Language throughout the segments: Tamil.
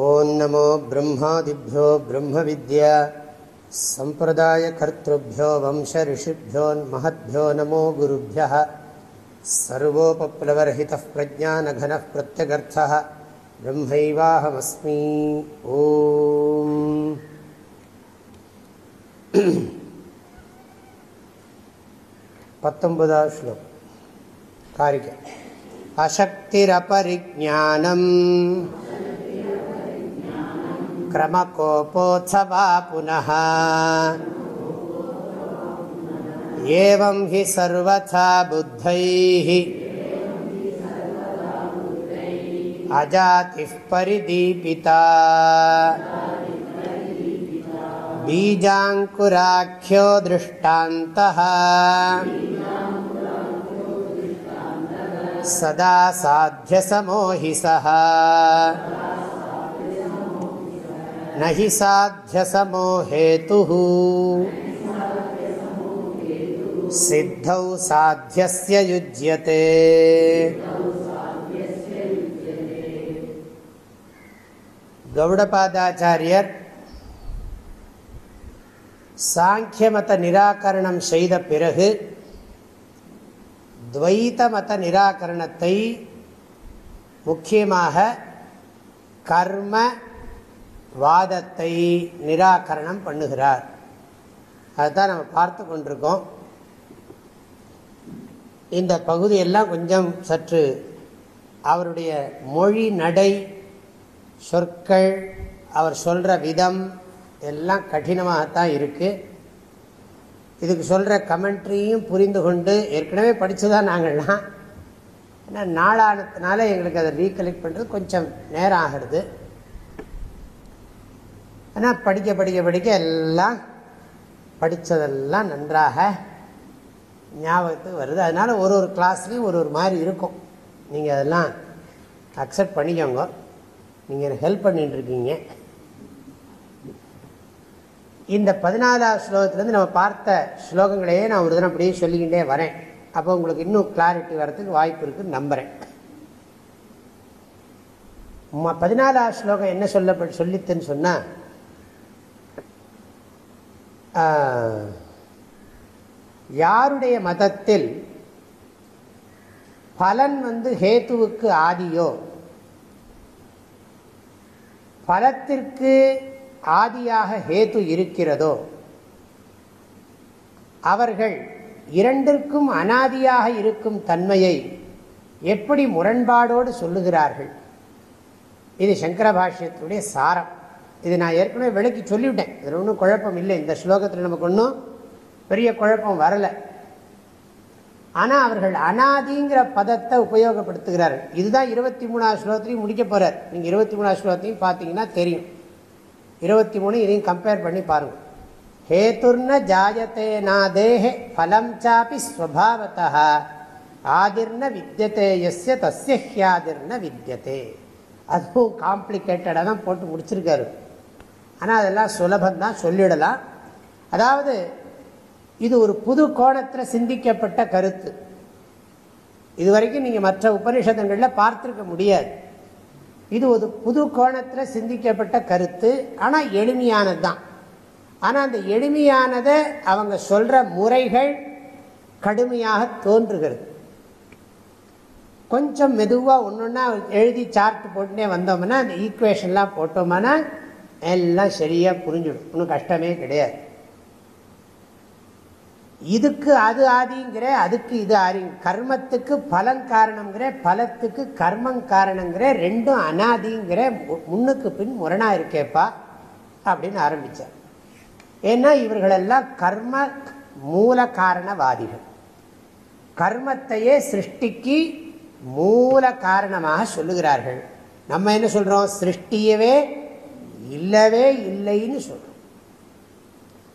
ॐ नमो ब्रह्मादिभ्यो ब्रह्मविद्या सम्प्रदायकर्तृभ्यो वंशऋषिभ्योन्महद्भ्यो नमो गुरुभ्यः सर्वोपप्लवर्हितः प्रज्ञानघनः प्रत्यगर्थः ब्रह्मैवाहमस्मि ॐ पतम्बदा श्लोक कारिक अशक्तिरपरिज्ञानम् क्रमकोपोत्सवा पुनः एवं हि सर्वथा बुद्धैः अजातिः परिदीपिता बीजाङ्कुराख्यो दृष्टान्तः सदा साध्यसमोहि सः நகி சாத்தியசமோஹேது சித்தௌ சாத்தியஸ்ய யுஜ்யதே. கௌடபாதாச்சாரியர் சாங்கியமத நிராகரணம் செய்த பிறகு துவைத மத நிராகரணத்தை முக்கியமாக கர்ம வாதத்தை நிராகரணம் பண்ணுகிறார். அதுதான் நம்ம பார்த்து கொண்டிருக்கோம். இந்த பகுதியெல்லாம் கொஞ்சம் சற்று அவருடைய மொழி நடை சொற்கள் அவர் சொல்கிற விதம் எல்லாம் கடினமாகத்தான் இருக்குது இதுக்கு சொல்கிற கமெண்ட்ரியும் புரிந்து கொண்டு ஏற்கனவே படித்து தான் நாங்கள்லாம். ஏன்னா நாளானதுனால எங்களுக்கு அதை ரீகலெக்ட் பண்ணுறது கொஞ்சம் நேரம் ஆகிறது. ஆனால் படிக்க படிக்க படிக்க எல்லாம் படித்ததெல்லாம் நன்றாக ஞாபகத்துக்கு வருது. அதனால் ஒரு ஒரு கிளாஸ்லேயும் ஒரு ஒரு மாதிரி இருக்கும். நீங்கள் அதெல்லாம் அக்செப்ட் பண்ணிக்கோங்க. நீங்கள் ஹெல்ப் பண்ணிட்டுருக்கீங்க இந்த பதினாலாவது ஸ்லோகத்துலேருந்து நம்ம பார்த்த ஸ்லோகங்களையே நான் ஒரு தினம் அப்படியே சொல்லிக்கிட்டே வரேன். அப்போ உங்களுக்கு இன்னும் கிளாரிட்டி வர்றதுக்கு வாய்ப்பு இருக்குன்னு நம்புகிறேன் பதினாலாவது ஸ்லோகம் என்ன சொல்லப்பட்டு சொல்லித்துன்னு சொன்னால் யாருடைய மதத்தில் பலன் வந்து ஹேத்துவுக்கு ஆதியோ? பலத்திற்கு ஆதியாக ஹேத்து இருக்கிறதோ? அவர்கள் இரண்டிற்கும் அனாதியாக இருக்கும் தன்மையை எப்படி முரண்பாடோடு சொல்லுகிறார்கள்? இது சங்கர பாஷ்யத்துடைய சாரம். இது நான் ஏற்கனவே விளக்கி சொல்லிவிட்டேன். இதில் ஒன்றும் குழப்பம் இல்லை. இந்த ஸ்லோகத்தில் நமக்கு ஒன்றும் பெரிய குழப்பம் வரலை. ஆனால் அவர்கள் அனாதிங்கிற பதத்தை உபயோகப்படுத்துகிறார்கள் இதுதான் இருபத்தி மூணாவது ஸ்லோகத்தையும் முடிக்க போகிறார் நீங்கள் இருபத்தி மூணாவது ஸ்லோகத்தையும் பார்த்தீங்கன்னா தெரியும். இருபத்தி மூணு இதையும் கம்பேர் பண்ணி பாருங்கள் ஹேத்துர்ன ஜாயத்தே நாதேஹே ஃபலம் சாப்பி ஸ்வபாவத்தா ஆதிர்ன வித்தியதே எஸ்ய தஸ்ய ஹியாதிர்ன வித்தியதே அதுவும் காம்ப்ளிகேட்டடாக தான் போட்டு முடிச்சிருக்காரு. ஆனால் அதெல்லாம் சுலபந்தான் சொல்லிடலாம். அதாவது இது ஒரு புது கோணத்தில் சிந்திக்கப்பட்ட கருத்து. இதுவரைக்கும் நீங்கள் மற்ற உபனிஷதங்களில் பார்த்துருக்க முடியாது. இது ஒரு புது கோணத்தில் சிந்திக்கப்பட்ட கருத்து ஆனால் எளிமையானது தான் ஆனால் அந்த எளிமையானதை அவங்க சொல்கிற முறைகள் கடுமையாக தோன்றுகிறது. கொஞ்சம் மெதுவாக ஒன்று ஒன்றா எழுதி சார்ட் போட்டுனே வந்தோம்னா அந்த ஈக்குவேஷன்லாம் போட்டோம்னா எல்லாம் சரியாக புரிஞ்சிடும். ஒன்றும் கஷ்டமே கிடையாது. இதுக்கு அது ஆதிங்கிற அதுக்கு இது ஆதி. கர்மத்துக்கு பலன் காரணங்கிற பலத்துக்கு கர்மம் காரணங்கிற ரெண்டும் அனாதிங்கிற முன்னுக்கு பின் முரணா இருக்கேப்பா அப்படின்னு ஆரம்பித்தார் ஏன்னா இவர்களெல்லாம் கர்ம மூல காரணவாதிகள். கர்மத்தையே சிருஷ்டிக்கு மூல காரணமாக சொல்லுகிறார்கள். நம்ம என்ன சொல்கிறோம் சிருஷ்டியவே இல்லவே இல்லைன்னு சொல்றோம்.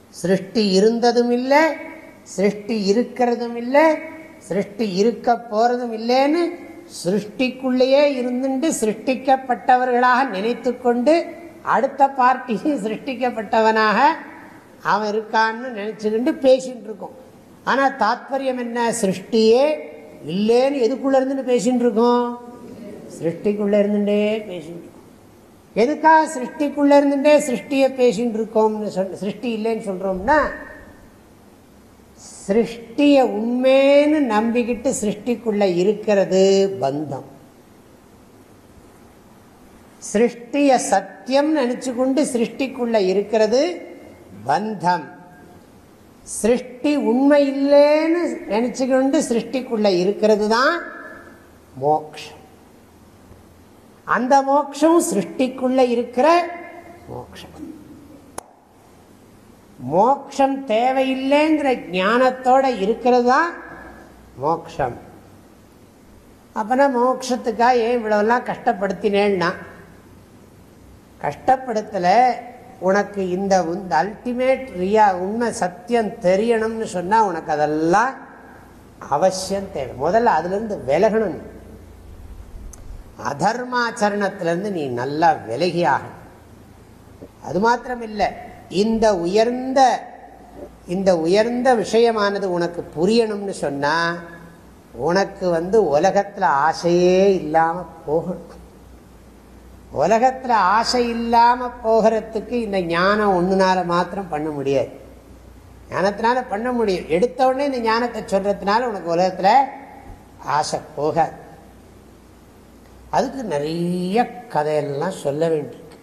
சிருஷ்டி இருந்ததும் இல்லை சிருஷ்டி இருக்கிறதும் இல்லை சிருஷ்டி இருக்க போறதும் இல்லைன்னு சிருஷ்டிக்குள்ளேயே இருந்துட்டு சிருஷ்டிக்கப்பட்டவர்களாக நினைத்து கொண்டு அடுத்த பார்ட்டியும் சிருஷ்டிக்கப்பட்டவனாக அவன் இருக்கான்னு நினைச்சுக்கிட்டு பேசிட்டு இருக்கோம். ஆனால் தாத்பரியம் என்ன? சிருஷ்டியே இல்லைன்னு எதுக்குள்ள இருந்துன்னு பேசிட்டு இருக்கோம்? சிருஷ்டிக்குள்ள இருந்துட்டே பேசிட்டு இருக்கோம். எதுக்காக சிருஷ்டிக்குள்ள இருந்துட்டே சிருஷ்டியை பேசிட்டு இருக்கோம்னு சொல் சிருஷ்டி இல்லைன்னு சொல்றோம்னா சிருஷ்டிய உண்மைன்னு நம்பிக்கிட்டு சிருஷ்டிக்குள்ள இருக்கிறது பந்தம். சிருஷ்டிய சத்தியம் நினைச்சு கொண்டு சிருஷ்டிக்குள்ள இருக்கிறது பந்தம். சிருஷ்டி உண்மை இல்லைன்னு நினைச்சுக்கொண்டு சிருஷ்டிக்குள்ள இருக்கிறது தான் மோக்ஷம். அந்த மோட்சம் சிருஷ்டிக்குள்ள இருக்கிற மோட்சம் மோக்ஷம் தேவையில்லைங்கிற ஞானத்தோட இருக்கிறது தான் மோக்ஷம். அப்பனா மோக்ஷத்துக்காக ஏன் இவ்வளவுலாம் கஷ்டப்படுத்தினேன்னா கஷ்டப்படுத்தல உனக்கு இந்த அல்டிமேட் ரியா உண்மை சத்தியம் தெரியணும்னு சொன்னா உனக்கு அதெல்லாம் அவசியம் தேவை. முதல்ல அதுலேருந்து விலகணும் அதர்மாச்சரணத்திலேருந்து நீ நல்லா விலகி ஆகணும் அது மாத்திரம் இல்லை இந்த உயர்ந்த இந்த உயர்ந்த விஷயமானது உனக்கு புரியணும்னு சொன்னால் உனக்கு வந்து உலகத்தில் ஆசையே இல்லாமல் போகணும். உலகத்தில் ஆசை இல்லாமல் போகிறதுக்கு இந்த ஞானம் ஒன்றுனால மாத்திரம் பண்ண முடியாது. ஞானத்தினால பண்ண முடியும். எடுத்த உடனே இந்த ஞானத்தை சொல்றதுனால உனக்கு உலகத்தில் ஆசை போகாது. அதுக்கு நிறைய கதையெல்லாம் சொல்ல வேண்டியிருக்கு.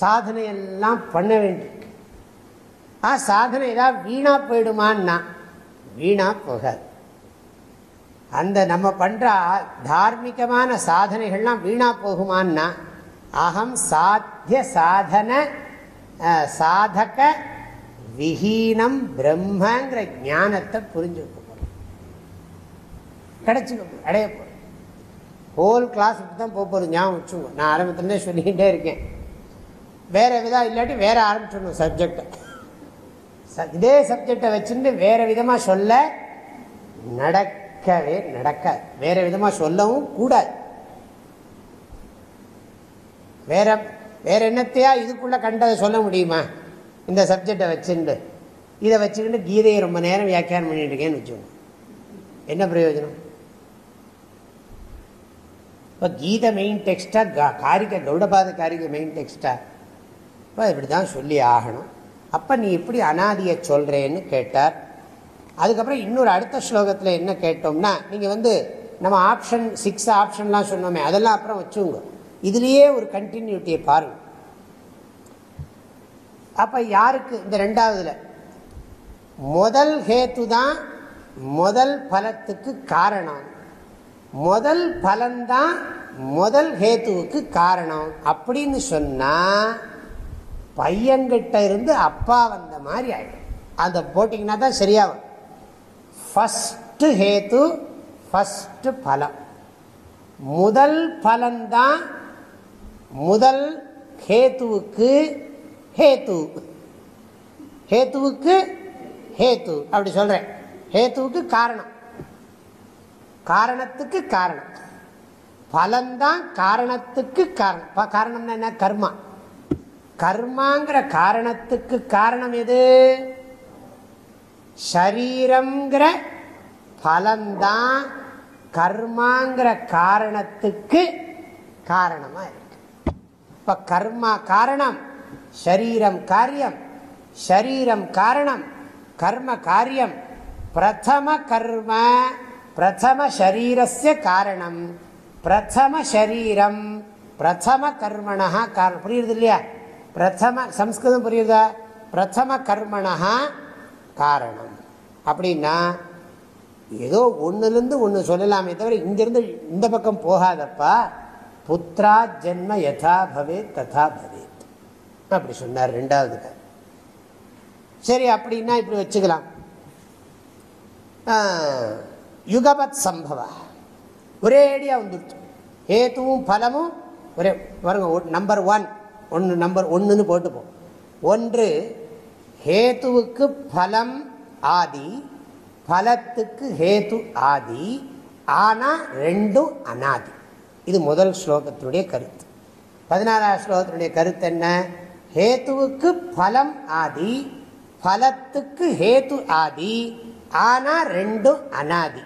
சாதனையெல்லாம் பண்ண வேண்டியிருக்கு. ஆ சாதனை ஏதாவது வீணாக போயிடுமான்னா வீணா போகாது. அந்த நம்ம பண்ணுற தார்மீகமான சாதனைகள்லாம் வீணாக போகுமான்னா அகம் சாத்திய சாதன சாதக விஹீனம் பிரம்மங்கிற ஞானத்தை புரிஞ்சுக்க போகிறோம் கிடைச்சிக்க அடைய போகிறோம் ஹோல் கிளாஸுக்கு தான் போக போகிறது ஞாபகம் வச்சுங்க நான் ஆரம்பத்துலேருந்தே சொல்லிக்கிட்டே இருக்கேன். வேறு விதம் இல்லாட்டி வேறு ஆரம்பிச்சிடணும் சப்ஜெக்டை இதே சப்ஜெக்டை வச்சுட்டு வேறு விதமாக சொல்ல நடக்கவே நடக்காது. வேறு விதமாக சொல்லவும் கூடாது. வேற வேற என்னத்தையா இதுக்குள்ள கண்டதை சொல்ல முடியுமா? இந்த சப்ஜெக்டை வச்சுட்டு இதை வச்சுக்கிட்டு கீதையை ரொம்ப நேரம் வியாக்கியானம் பண்ணிட்டு இருக்கேன்னு வச்சுக்கோங்க. என்ன பிரயோஜனம்? இப்போ கீதை மெயின் டெக்ஸ்டா காரிக்க கௌடபாத காரிக மெயின் டெக்ஸ்டா இப்போ இப்படி தான் சொல்லி ஆகணும். அப்போ நீ எப்படி அனாதியை சொல்கிறேன்னு கேட்டார். அதுக்கப்புறம் இன்னொரு அடுத்த ஸ்லோகத்தில் என்ன கேட்டோம்னா நீங்கள் வந்து நம்ம ஆப்ஷன் சிக்ஸ் ஆப்ஷன்லாம் சொன்னோமே அதெல்லாம் அப்புறம் வச்சுங்க. இதுலேயே ஒரு கண்டினியூட்டியை பாருங்க. அப்போ யாருக்கு? இந்த ரெண்டாவதுல. முதல் ஹேத்து தான் முதல் பலத்துக்கு காரணம். முதல் பலன்தான் முதல் ஹேத்துவுக்கு காரணம். அப்படின்னு சொன்னா பையன்கிட்ட இருந்து அப்பா வந்த மாதிரி ஆயிடும். அந்த போட்டிங்கன்னா தான் சரியாகும் ஃபஸ்ட்டு ஹேத்து ஃபஸ்ட்டு பலம். முதல் பலன்தான் முதல் ஹேத்துவுக்கு ஹேத்து. ஹேத்துவுக்கு ஹேத்து. அப்படி சொல்கிறேன் ஹேத்துவுக்கு காரணம். காரணத்துக்கு காரணம். பலன்தான் காரணத்துக்கு காரணம். காரணம்னா என்ன? கர்மா. கர்மாங்கிற காரணத்துக்கு காரணம் எது? ஷரீரங்கிற பலன்தான் கர்மாங்கிற காரணத்துக்கு காரணமா இருக்கு. இப்ப கர்மா காரணம் ஷரீரம் காரியம் ஷரீரம் காரணம் கர்ம காரியம் பிரதம கர்ம. பிரதம ஷரீரஸ்ய காரணம். பிரதம ஷரீரம் பிரதம கர்மணா காரணம் புரியுது இல்லையா பிரதம சம்ஸ்கிருதம் புரியுதா? பிரதம கர்மணா காரணம். அப்படின்னா ஏதோ ஒன்றுலேருந்து ஒன்று சொல்லலாமே தவிர இங்கிருந்து இந்த பக்கம் போகாதப்பா. புத்திரா ஜென்ம யதா பவேத் ததா பவேத். அப்படி சொன்னார் ரெண்டாவது சரி அப்படின்னா இப்படி வச்சுக்கலாம். யுகபத் சம்பவ. ஒரே ஐடியா வந்துடுச்சு. ஹேத்துவும் பலமும் ஒரே பாருங்க நம்பர் ஒன் ஒன்று நம்பர் ஒன்றுன்னு போட்டுப்போம். ஒன்று ஹேத்துவுக்கு பலம் ஆதி பலத்துக்கு ஹேத்து ஆதி ஆனால் ரெண்டும் அனாதி. இது முதல் ஸ்லோகத்தினுடைய கருத்து. பதினாறாவது ஸ்லோகத்தினுடைய கருத்து என்ன? ஹேத்துவுக்கு பலம் ஆதி பலத்துக்கு ஹேத்து ஆதி ஆனால் ரெண்டும் அனாதி.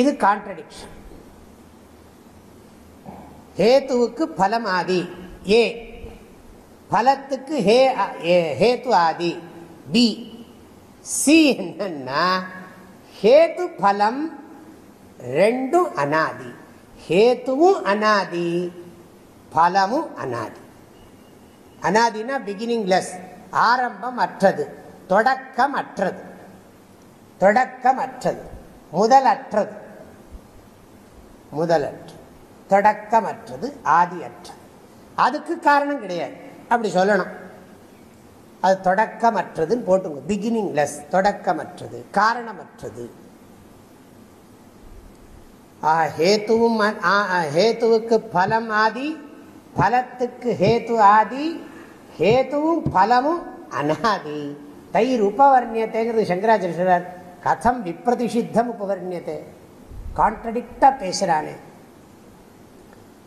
இது கான்ட்ரடிக்ஷன் ஹேத்துவுக்கு பலம் ஆதி. ஏ. பலத்துக்கு ஹே ஹேத்து ஆதி. பி. சி என்னன்னா ஹேத்து பலம் ரெண்டும் அனாதி. ஹேத்துவும் அனாதி பலமும் அனாதி. அனாதினா பிகினிங்லெஸ் ஆரம்பம் அற்றது தொடக்கம் அற்றது தொடக்கம் அற்றது முதலற்றது. முதலற்று தொடக்கமற்றது ஆதி அதுக்கு காரணம் கிடையாது. அப்படி சொல்லணும். அது தொடக்கமற்றதுன்னு போட்டுங்க. Beginning less தொடக்கமற்றது காரணமற்றது. ஹேத்துவும் ஹேத்துவுக்கு பலம் ஆதி பலத்துக்கு ஹேத்து ஆதி ஹேத்துவும் பலமும் அனாதி. தயிர் உபவர்ணியத்தைங்கிறது சங்கராச்சாரியர் கதம் விப்ரதிஷித்தம் உபவர்ணியத்தை. கான்ட்ரடிக்டாக பேசுகிறானே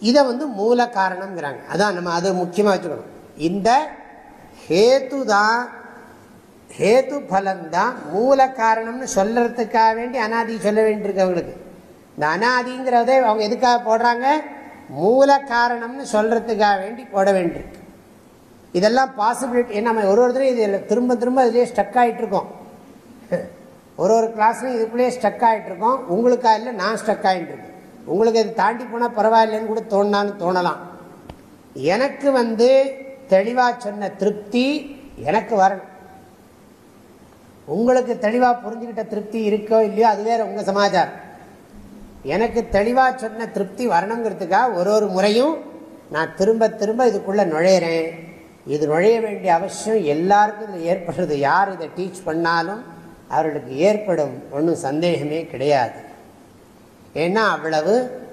இதை வந்து மூல காரணம்ங்கிறாங்க. அதான் நம்ம அதை முக்கியமாக வச்சுக்கணும். இந்த ஹேத்து தான் ஹேத்து பலம்தான் மூல காரணம்னு சொல்கிறதுக்காக வேண்டி அனாதி சொல்ல வேண்டியிருக்கு அவங்களுக்கு. இந்த அனாதிங்கிறத அவங்க எதுக்காக போடுறாங்க? மூல காரணம்னு சொல்கிறதுக்காக வேண்டி போட வேண்டியிருக்கு. இதெல்லாம் பாசிபிலிட்டி நம்ம ஒரு ஒருத்தரும் இது திரும்ப திரும்ப இதுலேயே ஸ்டக் ஆகிட்டு இருக்கோம் ஒரு ஒரு கிளாஸ்லையும் இதுக்குள்ளேயே ஸ்டக் ஆகிட்டு இருக்கோம். உங்களுக்காக இல்லை நான் ஸ்டக் ஆகிட்டு உங்களுக்கு இது தாண்டி போனால் பரவாயில்லைன்னு கூட தோணான்னு தோணலாம். எனக்கு வந்து தெளிவாக சொன்ன திருப்தி எனக்கு வரணும். உங்களுக்கு தெளிவாக புரிஞ்சுக்கிட்ட திருப்தி இருக்கோ இல்லையோ அது வேறு உங்கள் சமாச்சாரம். எனக்கு தெளிவாக சொன்ன திருப்தி வரணுங்கிறதுக்காக ஒரு ஒரு முறையும் நான் திரும்ப திரும்ப இதுக்குள்ளே நுழையிறேன். இது நுழைய வேண்டிய அவசியம் எல்லாருக்கும் இதில் ஏற்படுறது. யார் இதை டீச் பண்ணாலும் அவர்களுக்கு ஏற்படும் ஒன்றும் சந்தேகமே கிடையாது. ஏன்னா அவ்வளவு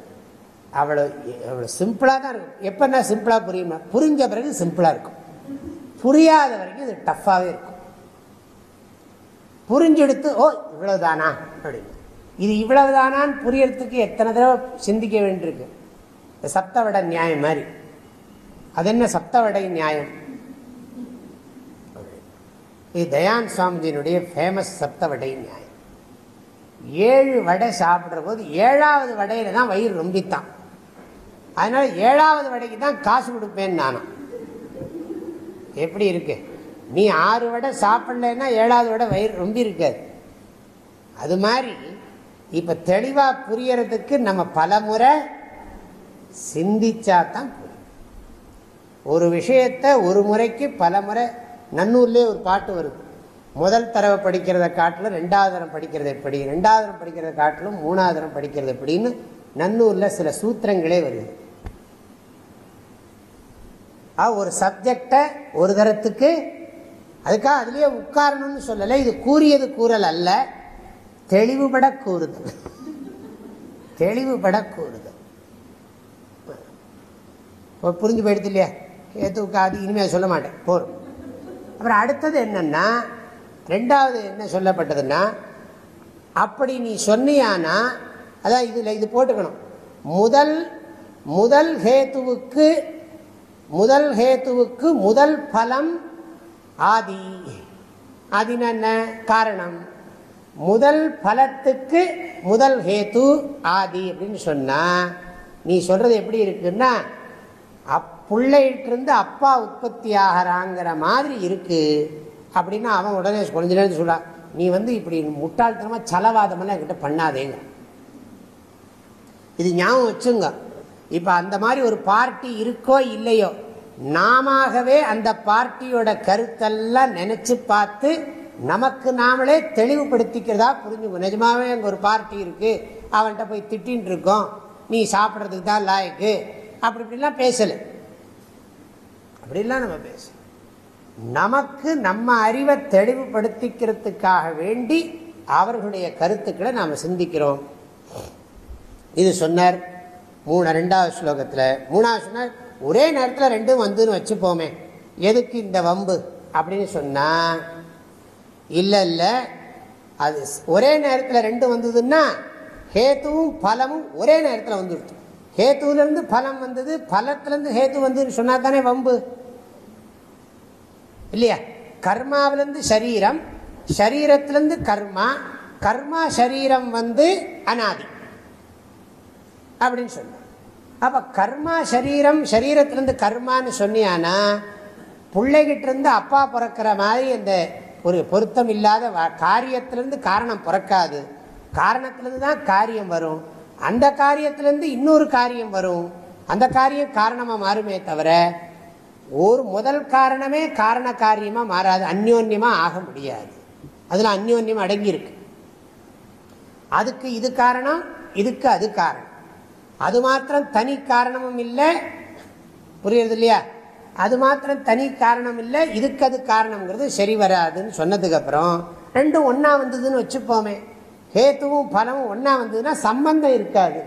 அவ்வளோ அவ்வளோ சிம்பிளாக தான் இருக்கும். எப்போன்னா சிம்பிளாக புரியுமா? புரிஞ்ச பிறகு சிம்பிளாக இருக்கும். புரியாத வரைக்கும் இது டஃப்பாகவே இருக்கும். புரிஞ்செடுத்து ஓ இவ்வளவுதானா? அப்படின்னு. இது இவ்வளவுதானான்னு புரியறதுக்கு எத்தனை தடவை சிந்திக்க வேண்டியிருக்கு. சப்தவட நியாயம் மாதிரி. அது என்ன சப்தவடை நியாயம்? இது தயான் சுவாமிஜியினுடைய ஃபேமஸ் சப்தவடை நியாயம். ஏழு வடை சாப்பிட்ற போது ஏழாவது வடையில தான் வயிறு ரொம்பித்தான். அதனால ஏழாவது வடைக்கு தான் காசு கொடுப்பேன்னு நானும். எப்படி இருக்கு? நீ ஆறு வடை சாப்பிடலன்னா ஏழாவது வடை வயிறு ரொம்ப இருக்காது அது மாதிரி இப்போ தெளிவாக புரியறதுக்கு நம்ம பல முறை சிந்திச்சா தான் புரியும். ஒரு விஷயத்த ஒரு முறைக்கு பல முறை நன்னூர்லேயே ஒரு பாட்டு வருது. முதல் தடவை படிக்கிறத காட்டிலும் ரெண்டாவது தரம் படிக்கிறது எப்படி? ரெண்டாவது தரம் படிக்கிறத காட்டிலும் மூணாவது தரம் படிக்கிறது எப்படின்னு நன்னூரில் சில சூத்திரங்களே வருது. ஒரு சப்ஜெக்டை ஒரு தரத்துக்கு அதுக்காக அதுலேயே உட்காரணும்னு சொல்லலை இது கூறியது கூறல் அல்ல தெளிவுபட கூறுதல். தெளிவுபட கூறுதல். புரிஞ்சு போயிடுது இல்லையா? ஏற்றுக்காது அது இனிமேல் சொல்ல மாட்டேன். போறோம். அப்புறம் அடுத்தது என்னன்னா ரெண்டாவது என்ன சொல்லப்பட்டதுன்னா அப்படி நீ சொன்னியானா அதான் இதில் இது போட்டுக்கணும். முதல் முதல் ஹேத்துவுக்கு முதல் ஹேத்துவுக்கு முதல் பலம் ஆதி. ஆதினா என்ன? காரணம். முதல் பலத்துக்கு முதல் ஹேத்து ஆதி அப்படின்னு சொன்னால் நீ சொல்கிறது எப்படி இருக்குன்னா அப் பிள்ளைகிட்டிருந்து அப்பா உற்பத்தி ஆகிறாங்கிற மாதிரி இருக்கு. அப்படின்னா அவன் உடனே கொஞ்ச நேரம் சொல்றான் நீ வந்து இப்படி முட்டாள்தனமா செலவாதமெல்லாம் என்கிட்ட பண்ணாதேங்க. இது ஞாபகம் வச்சுங்க. இப்ப அந்த மாதிரி ஒரு பார்ட்டி இருக்கோ இல்லையோ நாமவே அந்த பார்ட்டியோட கருத்தெல்லாம் நினைச்சு பார்த்து நமக்கு நாமளே தெளிவுபடுத்திக்கிறதா புரிஞ்சுக்கோ நிஜமாவே அங்கே ஒரு பார்ட்டி இருக்கு. அவன்கிட்ட போய் திட்டின்னு இருக்கோம். நீ சாப்பிட்றதுக்கு தான் லாய்க்கு. அப்படி இப்படிலாம் பேசலை. அப்படிலாம் நம்ம பேசணும். நமக்கு நம்ம அறிவை தெளிவுபடுத்திக்கிறதுக்காக வேண்டி அவர்களுடைய கருத்துக்களை நாம் சிந்திக்கிறோம். இது சொன்னார் மூணு ரெண்டாவது ஸ்லோகத்தில். மூணாவது சொன்னார் ஒரே நேரத்தில் ரெண்டும் வந்துன்னு வச்சுப்போமே. எதுக்கு இந்த வம்பு? அப்படின்னு சொன்னால் இல்லை இல்லை. அது ஒரே நேரத்தில் ரெண்டும் வந்ததுன்னா ஹேத்துவும் பலமும் ஒரே நேரத்தில் வந்துடுச்சு ஹேத்துலேருந்து பலம் வந்தது பலத்திலேருந்து ஹேத்து வந்ததுன்னு சொன்னால் தானே வம்பு. இல்லையா? கர்மாவிலேருந்து சரீரம் சரீரத்திலேருந்து கர்மா கர்மா சரீரம் வந்து அனாதி. அப்படின்னு சொன்ன அப்போ கர்மா சரீரம் சரீரத்திலேருந்து கர்மான்னு சொன்னியானா பிள்ளைகிட்டிருந்து அப்பா பிறக்கிற மாதிரி அந்த ஒரு பொருத்தம் இல்லாத காரியத்திலேருந்து காரணம் பிறக்காது. காரணத்திலேருந்து தான் காரியம் வரும். அந்த காரியத்திலிருந்து இன்னொரு காரியம் வரும். அந்த காரியம் காரணமாக மாறுமே தவிர ஒரு முதல் காரணமே காரண காரியமாக மாறாது அந்யோன்யமாக ஆக முடியாது. அதில் அந்யோன்யம் அடங்கியிருக்கு. அதுக்கு இது காரணம் இதுக்கு அது காரணம். அது மாத்திரம் தனி காரணமும் இல்லை. புரியுறது இல்லையா? அது மாத்திரம் தனி காரணம் இல்லை இதுக்கு அது காரணம்ங்கிறது சரி வராதுன்னு சொன்னதுக்கு அப்புறம் ரெண்டும் ஒன்னா வந்ததுன்னு வச்சுப்போமே. ஹேத்துவும் பலமும் ஒன்றா வந்ததுன்னா சம்பந்தம் இருக்காது.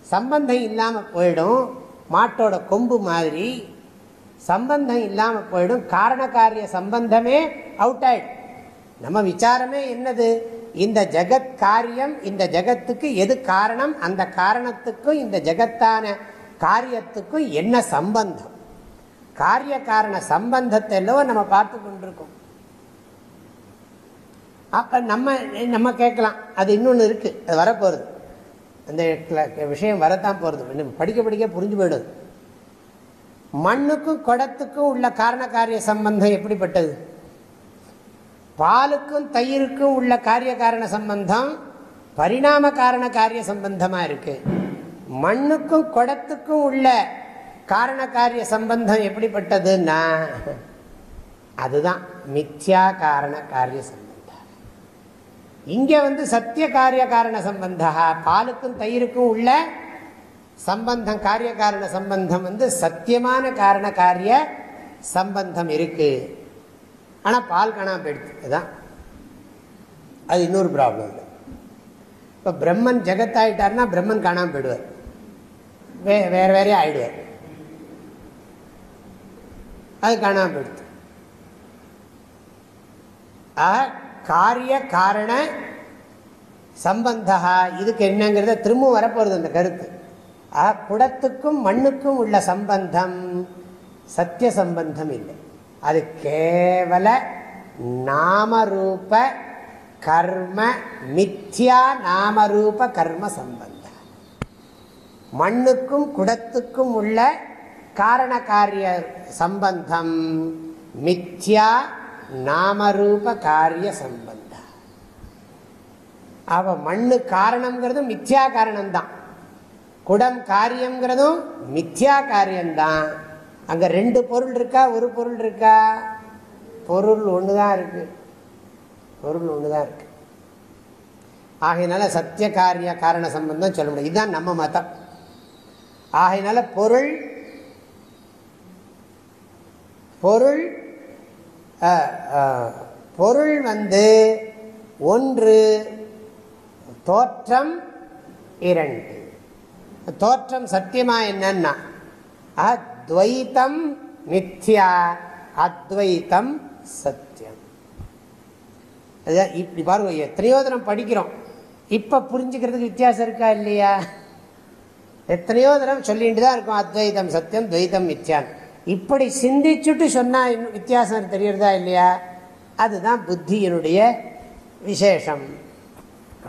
சம்பந்தம் இல்லாமல் போயிடும். மாட்டோட கொம்பு மாதிரி சம்பந்தம் இல்லாமல் போயிடும். காரண காரிய சம்பந்தமே அவுட் ஆயிடும். நம்ம விசாரமே என்னது? இந்த ஜெகத் காரியம் இந்த ஜெகத்துக்கு எது காரணம்? அந்த காரணத்துக்கும் இந்த ஜெகத்தான காரியத்துக்கும் என்ன சம்பந்தம்? காரிய காரண சம்பந்தத்தை எல்லாம் நம்ம பார்த்து கொண்டிருக்கோம். அப்போ நம்ம நம்ம கேட்கலாம். அது இன்னொன்று இருக்குது அது வரப்போகுது அந்த விஷயம் வரத்தான் இன்னும் படிக்க படிக்க புரிஞ்சு போயிடுது மண்ணுக்கும் குடத்துக்கும் உள்ள காரண காரிய சம்பந்தம் எப்படிப்பட்டது? பாலுக்கும் தயிருக்கும் உள்ள காரிய காரண சம்பந்தம் பரிணாம காரண காரிய சம்பந்தமாக இருக்கு. மண்ணுக்கும் குடத்துக்கும் உள்ள காரண காரிய சம்பந்தம் எப்படிப்பட்டதுன்னா அதுதான் மித்யா காரண காரிய சம்பந்தம். இங்கே வந்து சத்திய காரிய காரண சம்பந்தா. பாலுக்கும் தயிருக்கும் உள்ள சம்பந்தம் காரிய காரண சம்பந்தம் வந்து சத்தியமான காரண காரிய சம்பந்தம் இருக்கு. ஆனால் பால் காணாமல் போயிடுச்சு அதுதான் அது இன்னொரு ப்ராப்ளம் இல்லை இப்போ பிரம்மன் ஜெகத்தாயிட்டார்னா பிரம்மன் காணாமல் போயிடுவார். வே வேற வேறே ஆயிடுவார். அது காணாமல் போயிடுது. காரிய காரண சம்பந்தா இதுக்கு என்னங்கிறத திரும்பவும் வரப்போகிறது அந்த கருத்து. ஆக குடத்துக்கும் மண்ணுக்கும் உள்ள சம்பந்தம். சத்திய சம்பந்தம் இல்லை. அது கேவல நாமரூப கர்ம மித்யா நாமரூப கர்ம சம்பந்தம் மண்ணுக்கும் குடத்துக்கும் உள்ள காரண காரிய சம்பந்தம் மித்யா நாமரூப காரிய சம்பந்தம் அவ மண்ணு காரணம்ங்கிறதும் மித்யா காரணம்தான். குடம் காரியம்ங்கிறதும் மித்யா காரியம்தான். அங்க ரெண்டு பொருள் இருக்கா ஒரு பொருள் இருக்கா? பொருள் ஒண்ணுதான் இருக்கு. பொருள் ஒண்ணுதான் இருக்கு. ஆகையினால சத்திய காரிய காரண சம்பந்தம் சொல்ல முடியும் இதுதான் நம்ம மதம். ஆகையினால பொருள் பொருள் பொருள் வந்து ஒன்று தோற்றம் இரண்டு. தோற்றம் சத்தியமா என்னன்னா அத்வைத்தம் மித்யா அத்வைத்தம் சத்தியம். இப்படி பாருங்க எத்தனையோ தரம் படிக்கிறோம். இப்ப புரிஞ்சுக்கிறதுக்கு வித்தியாசம் இருக்கா இல்லையா? எத்தனையோ தரம் சொல்லிட்டு தான் இருக்கும் அத்வைதம் சத்தியம் துவைதம் மித்யான் இப்படி சிந்திச்சுட்டு சொன்னால் வித்தியாசம் தெரியறதா இல்லையா? அதுதான் புத்தியினுடைய விசேஷம்.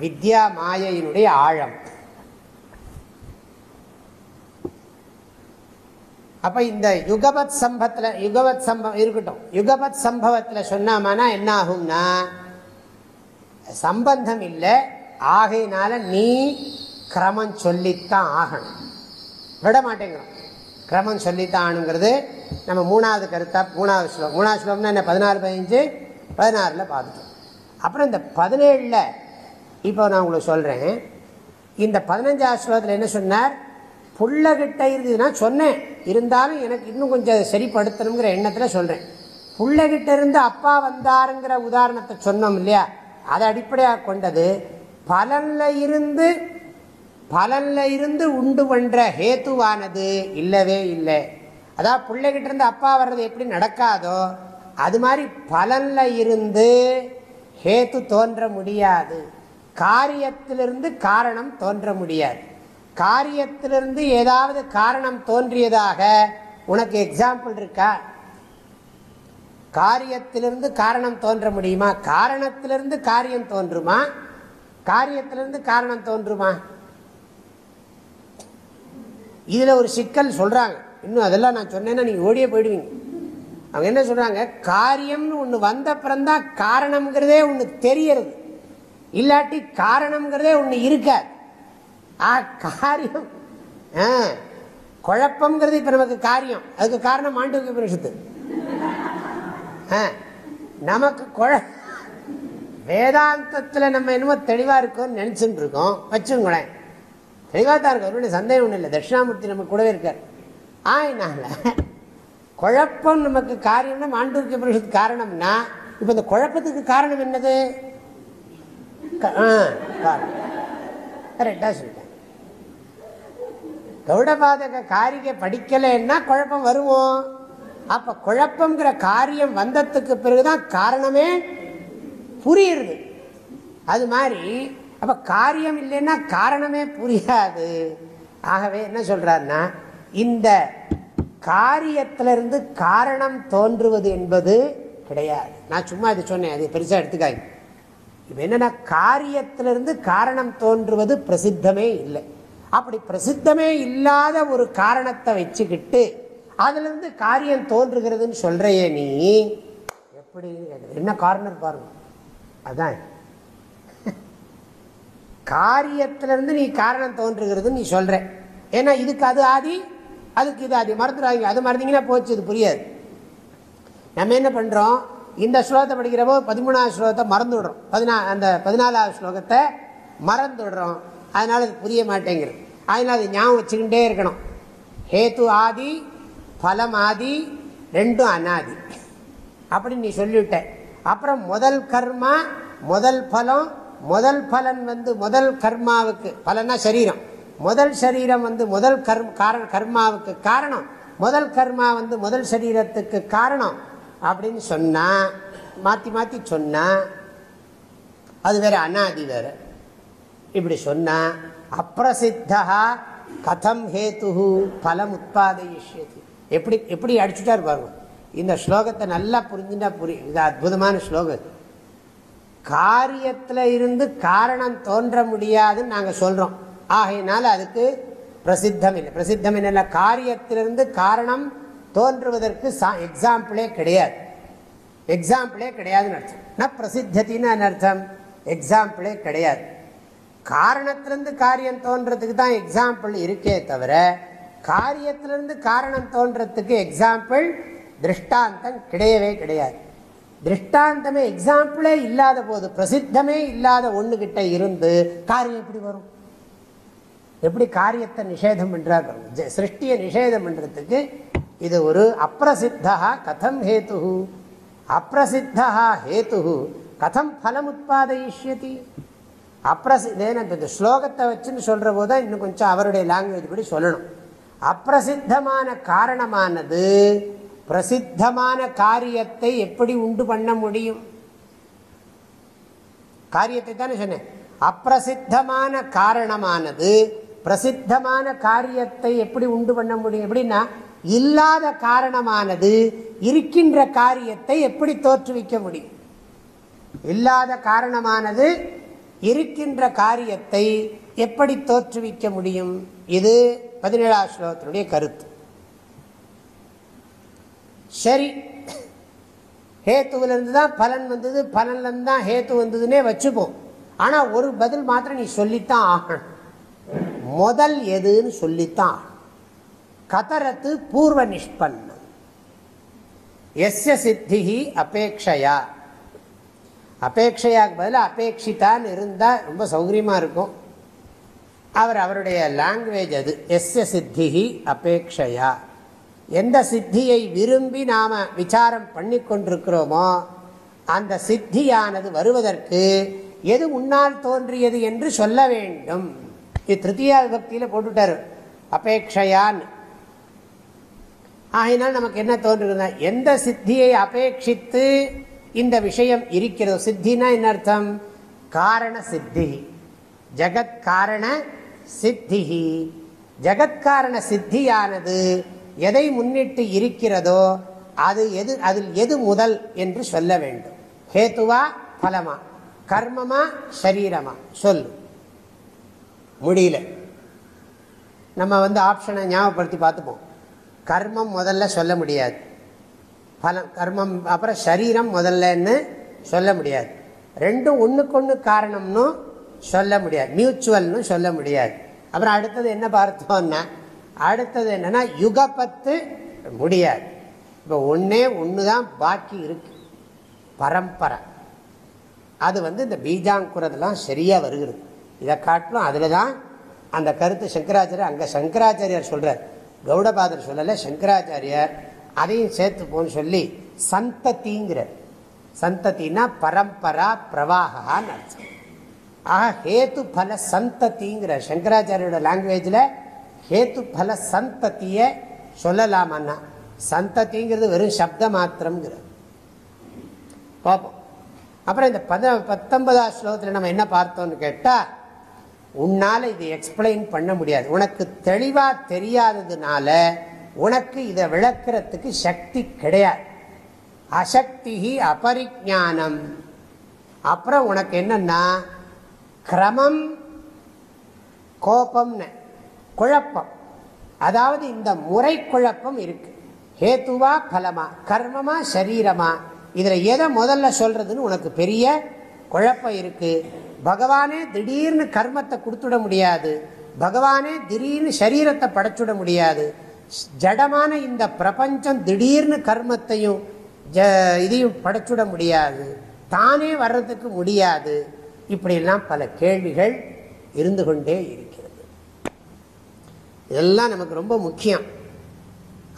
வித்யா மாயையினுடைய ஆழம். அப்போ இந்த யுகபத் சம்பத்தில் யுகபத் சம்பவம் இருக்கட்டும். யுகபத் சம்பவத்தில் சொன்னாமனா என்ன ஆகும்னா சம்பந்தம் இல்லை ஆகையினால நீ கிரமம் சொல்லித்தான் ஆகணும். விட மாட்டேங்கிறோம் கிரமம் சொல்லித்தானுங்கிறது நம்ம மூணாவது கருத்தா மூணாவது ஸ்லோகம். மூணாவது ஸ்லோகம்னா என்ன? பதினாறு பதினஞ்சு பதினாறில் பார்த்துட்டோம். அப்புறம் இந்த பதினேழில் இப்போ நான் உங்களுக்கு சொல்கிறேன் இந்த பதினஞ்சாவது ஸ்லோகத்தில் என்ன சொன்னார்? புள்ளகிட்ட இருந்ததுன்னா சொன்னேன். இருந்தாலும் எனக்கு இன்னும் கொஞ்சம் சரிப்படுத்தணுங்கிற எண்ணத்தில் சொல்கிறேன் புள்ளகிட்ட இருந்து அப்பா வந்தாருங்கிற உதாரணத்தை சொன்னோம் இல்லையா? அதை அடிப்படையாக கொண்டது பலனில் இருந்து பலன்ல இருந்து உண்டு பண்ற ஹேத்துவானது இல்லவே இல்லை. அதான் பிள்ளைகிட்ட இருந்து அப்பா வர்றது எப்படி நடக்காதோ அது மாதிரி பலன்ல இருந்து ஹேத்து தோன்ற முடியாது. காரியத்திலிருந்து காரணம் தோன்ற முடியாது. காரியத்திலிருந்து ஏதாவது காரணம் தோன்றியதாக உனக்கு எக்ஸாம்பிள் இருக்கா? காரியத்திலிருந்து காரணம் தோன்ற முடியுமா? காரணத்திலிருந்து காரியம் தோன்றுமா? காரியத்திலிருந்து காரணம் தோன்றுமா? இதில் ஒரு சிக்கல் சொல்கிறாங்க இன்னும் அதெல்லாம் நான் சொன்னேன்னா நீங்கள் ஓடியே போயிடுவீங்க. அவங்க என்ன சொல்கிறாங்க காரியம்னு ஒன்று வந்த பிறந்தான் காரணம்ங்கிறதே ஒன்று தெரியறது. இல்லாட்டி காரணம்ங்கிறதே ஒன்று இருக்காது. ஆ காரியம். ஆ குழப்பம்ங்கிறது இப்போ நமக்கு காரியம். அதுக்கு காரணம் ஆண்டு பரிசுத்து. ஆ நமக்கு குழ வேதாந்தத்தில் நம்ம என்னமோ தெளிவாக இருக்கோம்னு நினச்சிட்டு இருக்கோம். வச்சுங்களேன் தெளிவாக தான் அவருடைய சந்தேகம் ஒன்றும் இல்லை. தட்சிணாமூர்த்தி நம்ம கூடவே இருக்கார். ஆயினால குழப்பம் நமக்கு காரியம்னா மாண்டூர்க்கு புருஷத்துக்கு காரணம்னா இப்போ இந்த குழப்பத்துக்கு காரணம் என்னது? கரெக்டாக சொல்லிட்டேன். கௌடபாதக காரிகை படிக்கலைன்னா குழப்பம் வருவோம். அப்போ குழப்பங்கிற காரியம் வந்ததுக்கு பிறகுதான் காரணமே புரியுது அது மாதிரி அப்போ காரியம் இல்லைன்னா காரணமே புரியாது. ஆகவே என்ன சொல்கிறாருன்னா இந்த காரியத்திலிருந்து காரணம் தோன்றுவது என்பது கிடையாது. நான் சும்மா இது சொன்னேன் அது பெருசாக எடுத்துக்காய். இப்போ என்னன்னா காரியத்திலிருந்து காரணம் தோன்றுவது பிரசித்தமே இல்லை. அப்படி பிரசித்தமே இல்லாத ஒரு காரணத்தை வச்சுக்கிட்டு அதுலேருந்து காரியம் தோன்றுகிறதுன்னு சொல்கிறையே நீ எப்படி என்ன காரணம் பாருங்க. அதான். காரியத்திலிருந்து நீ காரணம் தோன்றுகிறது நீ சொல்ற. ஏன்னா இதுக்கு அது ஆதி அதுக்கு இது ஆதி. மறந்துடாதீங்க. அது மறந்தீங்கன்னா போச்சு இது புரியாது. நம்ம என்ன பண்றோம்? இந்த ஸ்லோகத்தை படிக்கிறப்போ பதிமூணாவது ஸ்லோகத்தை மறந்துடுறோம். பதினா அந்த பதினாலாவது ஸ்லோகத்தை மறந்து விடுறோம் அதனால அது புரிய மாட்டேங்கிறது அதனால அது ஞாபகம் வச்சுக்கிட்டே இருக்கணும். ஹேத்து ஆதி பலம் ஆதி ரெண்டும் அனாதி. அப்படின்னு நீ சொல்லிவிட்ட. அப்புறம் முதல் கர்மா முதல் பலம் முதல் பலன் வந்து முதல் கர்மாவுக்கு பலனா சரீரம். முதல் சரீரம் வந்து முதல் கர்ம கர்மாவுக்கு காரணம். முதல் கர்மா வந்து முதல் சரீரத்துக்கு காரணம். அப்படின்னு சொன்னா மாத்தி மாத்தி சொன்னா அது வேற அனாதி வேற. இப்படி சொன்னா அப்பிரசித்தா கதம் ஹேத்து பலம் உற்பாதையிஷ்யது எப்படி எப்படி அடிச்சுட்டாரு பாருங்க. இந்த ஸ்லோகத்தை நல்லா புரிஞ்சுட்டா புரியும் இது அற்புதமான ஸ்லோகம். காரியத்தில் இருந்து காரணம் தோன்ற முடியாதுன்னு நாங்கள் சொல்கிறோம் ஆகையினால் அதுக்கு பிரசித்தம் இல்லை. பிரசித்தம் என்ன காரியத்திலிருந்து காரணம் தோன்றுவதற்கு எக்ஸாம்பிளே கிடையாது. எக்ஸாம்பிளே கிடையாதுன்னு அர்த்தம். நான் பிரசித்தத்தின்னு அர்த்தம்? எக்ஸாம்பிளே கிடையாது. காரணத்திலிருந்து காரியம் தோன்றதுக்கு தான் எக்ஸாம்பிள் இருக்கே தவிர காரியத்திலிருந்து காரணம் தோன்றதுக்கு எக்ஸாம்பிள் திருஷ்டாந்தம் கிடையவே கிடையாது. திருஷ்டாந்தமே எக்ஸாம்பிளே இல்லாத போது பிரசித்தமே இல்லாத ஒண்ணு கிட்ட இருந்து காரியம் எப்படி வரும்? எப்படி காரியத்தை நிஷேதம் பண்ணுறார் சிருஷ்டியை நிஷேதம் பண்ணுறதுக்கு இது ஒரு அப்பிரசித்தா கதம் ஹேத்து அப்பிரசித்தா ஹேத்து கதம் பலம் உற்பாதையிஷ்யதி அப்பிரசித்தேன இந்த ஸ்லோகத்தை வச்சுன்னு சொல்கிற போது இன்னும் கொஞ்சம் அவருடைய லாங்குவேஜ் படி சொல்லணும். அப்பிரசித்தமான காரணமானது பிரசித்தமான காரியத்தை எப்படி உண்டு பண்ண முடியும்? காரியத்தை தானே சொன்னேன். அப்பிரசித்தமான காரணமானது பிரசித்தமான காரியத்தை எப்படி உண்டு பண்ண முடியும்? எப்படின்னா இல்லாத காரணமானது இருக்கின்ற காரியத்தை எப்படி தோற்றுவிக்க முடியும்? இல்லாத காரணமானது இருக்கின்ற காரியத்தை எப்படி தோற்றுவிக்க முடியும்? இது பதினேழாம் ஸ்லோகத்தினுடைய கருத்து. சரி. ஹேத்துவிலிருந்து தான் பலன் வந்தது பலன்லேருந்து தான் ஹேத்து வந்ததுன்னே வச்சுப்போம். ஆனால் ஒரு பதில் மாத்திரம் நீ சொல்லித்தான் ஆகணும். முதல் எதுன்னு சொல்லித்தான் கதரத்து பூர்வ நிஷ்பன்னம் எஸ்ய சித்திகி அபேக்ஷையா. அபேக்ஷையாக்கு பதில் அபேட்சித்தான்னு இருந்தால் ரொம்ப சௌகரியமாக இருக்கும். அவர் அவருடைய லாங்குவேஜ் அது. எஸ்ய சித்திகி அபேக்ஷையா. எந்த சித்தியை விரும்பி நாம் விசாரம் பண்ணி கொண்டிருக்கிறோமோ அந்த சித்தியானது வருவதற்கு எது முன்னால் தோன்றியது என்று சொல்ல வேண்டும். இது திருத்தியா விபக்தியில் போட்டுட்டார். அபேட்சையான் ஆகினால் நமக்கு என்ன தோன்றுகிறதா எந்த சித்தியை அபேட்சித்து இந்த விஷயம் இருக்கிறதோ சித்தினா என்ன அர்த்தம்? காரண சித்தி. ஜகத்காரண சித்தி ஜகத்காரண சித்தியானது எதை முன்னிட்டு இருக்கிறதோ அது எது அதில் எது முதல் என்று சொல்ல வேண்டும். ஹேத்துவா பலமா? கர்மமா சரீரமா? சொல்லு. முடியல. நம்ம வந்து ஆப்ஷனை ஞாபகப்படுத்தி பார்த்துப்போம். கர்மம் முதல்ல சொல்ல முடியாது. பலம் கர்மம் அப்புறம் சரீரம் முதல்லன்னு சொல்ல முடியாது. ரெண்டும் ஒன்றுக்கொன்று காரணம்னு சொல்ல முடியாது. மியூச்சுவல்னு சொல்ல முடியாது. அப்புறம் அடுத்தது என்ன பார்த்தோம்னா அடுத்தது என்னன்னா யுகபத்து முடியாது. இப்போ ஒன்றே ஒன்று தான் பாக்கி இருக்கு. பரம்பரை. அது வந்து இந்த பீஜாங்குறதெல்லாம் சரியாக வருகிறது. இதை காட்டிலும் அதில் தான் அந்த கருத்து சங்கராச்சாரியர் அங்கே சங்கராச்சாரியார் சொல்கிறார் கௌடபாதர் சொல்லலை சங்கராச்சாரியார் அதையும் சேர்த்து போன்னு சொல்லி சந்ததிங்கிறார். சந்ததினா பரம்பரா பிரவாகான்னு அர்த்தம். ஆக ஹேத்து பல சந்ததிங்கிற சங்கராச்சாரியோட லாங்குவேஜில் ஹேத்து பல சந்ததியை சொல்லலாமன்னா சந்ததிங்கிறது வெறும் சப்த மாத்திரம்ங்கிற பார்ப்போம் அப்புறம் இந்த பத பத்தொன்பதாம் ஸ்லோகத்தில் நம்ம என்ன பார்த்தோம்னு கேட்டால் உன்னால் இதை எக்ஸ்பிளைன் பண்ண முடியாது. உனக்கு தெளிவாக தெரியாததுனால உனக்கு இதை விளக்குறதுக்கு சக்தி கிடையாது. அசக்தி அபரிஜானம். அப்புறம் உனக்கு என்னன்னா கிரமம் கோபம்னு. குழப்பம். அதாவது இந்த முறை குழப்பம் இருக்கு. ஹேத்துவா பலமா கர்மமா சரீரமா? இதுல எதை முதல்ல சொல்றதுன்னு உனக்கு பெரிய குழப்பம் இருக்கு. பகவானே திடீர்னு கர்மத்தை கொடுத்துட முடியாது. பகவானே திடீர்னு சரீரத்தை படைச்சுட முடியாது. ஜடமான இந்த பிரபஞ்சம் திடீர்னு கர்மத்தையும் ஜ இதையும் படைச்சுட முடியாது. தானே வர்றதுக்கு முடியாது. இப்படியெல்லாம் பல கேள்விகள் இருந்து கொண்டே இருக்கு. இதெல்லாம் நமக்கு ரொம்ப முக்கியம்.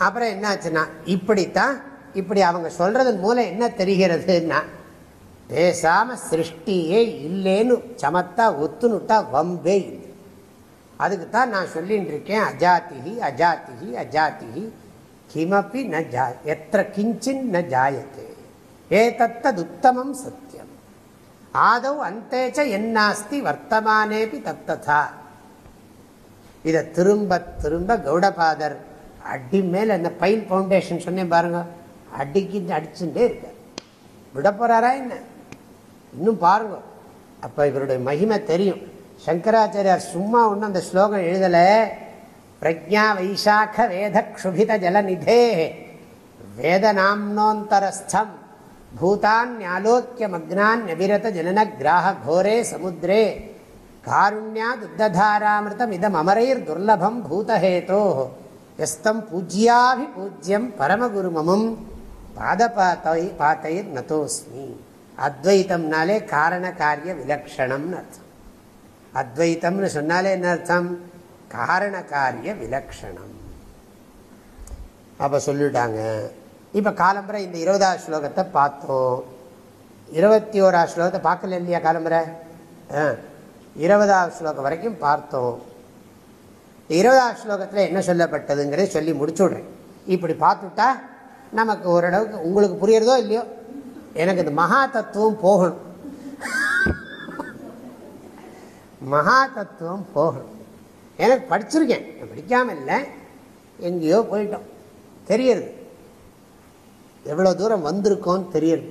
அப்புறம் என்னாச்சுன்னா இப்படித்தான் இப்படி அவங்க சொல்றதன் மூலம் என்ன தெரிகிறதுன்னா பேசாம சிருஷ்டியே இல்லைன்னு சமத்தா ஒத்துனுட்டா வம்பே இல்லை. அதுக்கு தான் நான் சொல்லிட்டு இருக்கேன் அஜாத்திகி அஜாத்திகி அஜாத்திகி கிமப்பி ந ஜா எத்த கிஞ்சின் ந ஜாயத்தே ஏதத்ததுத்தமம் சத்தியம். ஆதவ் அந்தேச்ச என்னாஸ்தி வர்த்தமானேபி தத்ததா. இதை திரும்ப திரும்ப கௌடபாதர் அடி மேல இந்த பைல் பவுண்டேஷன் சொன்னேன் பாருங்க. அடிக்கு அடிச்சுட்டே இருக்கார். விட போறாரா என்ன? இன்னும் பாருங்க. அப்ப இவருடைய மகிமை தெரியும். சங்கராச்சாரியார் சும்மா ஒன்றும் அந்த ஸ்லோகம் எழுதலை. பிரஜா வைசாக்க வேத க்ஷுபித ஜலநிதே. வேத நாம்னோந்தரஸ்தம். பூதான் ஞாலோக்கிய மக்னான் நபிரத ஜனன கிராக கோரே சமுத்திரே காருண்யா உத்ததாராமிருதம் இதம் அமரைர் துர்லபம் பூதஹேதோ எஸ்தம் பூஜ்யாபி பூஜ்யம் பரமகுருமமும் பாதபாத்தை பாத்தைர் நதோஸ்மி. அத்வைத்தம்னாலே காரண காரிய விலக்ஷணம்னு அர்த்தம். அத்வைத்தம்னு சொன்னாலே என்ன அர்த்தம்? காரண காரிய விலக்ஷணம். அப்போ சொல்லிட்டாங்க. இப்போ காலம்பரை இந்த இருபதாவது ஸ்லோகத்தை பார்த்தோம். இருபத்தி ஓராவது ஸ்லோகத்தை பார்க்கல இல்லையா காலம்பரை? இருபதாவது ஸ்லோகம் வரைக்கும் பார்த்தோம். இருபதாவது ஸ்லோகத்தில் என்ன சொல்லப்பட்டதுங்கிறத சொல்லி முடிச்சுடுறேன். இப்படி பார்த்துட்டா நமக்கு ஓரளவுக்கு உங்களுக்கு புரியறதோ இல்லையோ? எனக்கு இந்த மகா தத்துவம் போகணும். மகா தத்துவம் போகணும். எனக்கு படிச்சிருக்கேன். படிக்காமல் இல்லை. எங்கேயோ போயிட்டோம். தெரியறது எவ்வளோ தூரம் வந்திருக்கோன்னு தெரியுது.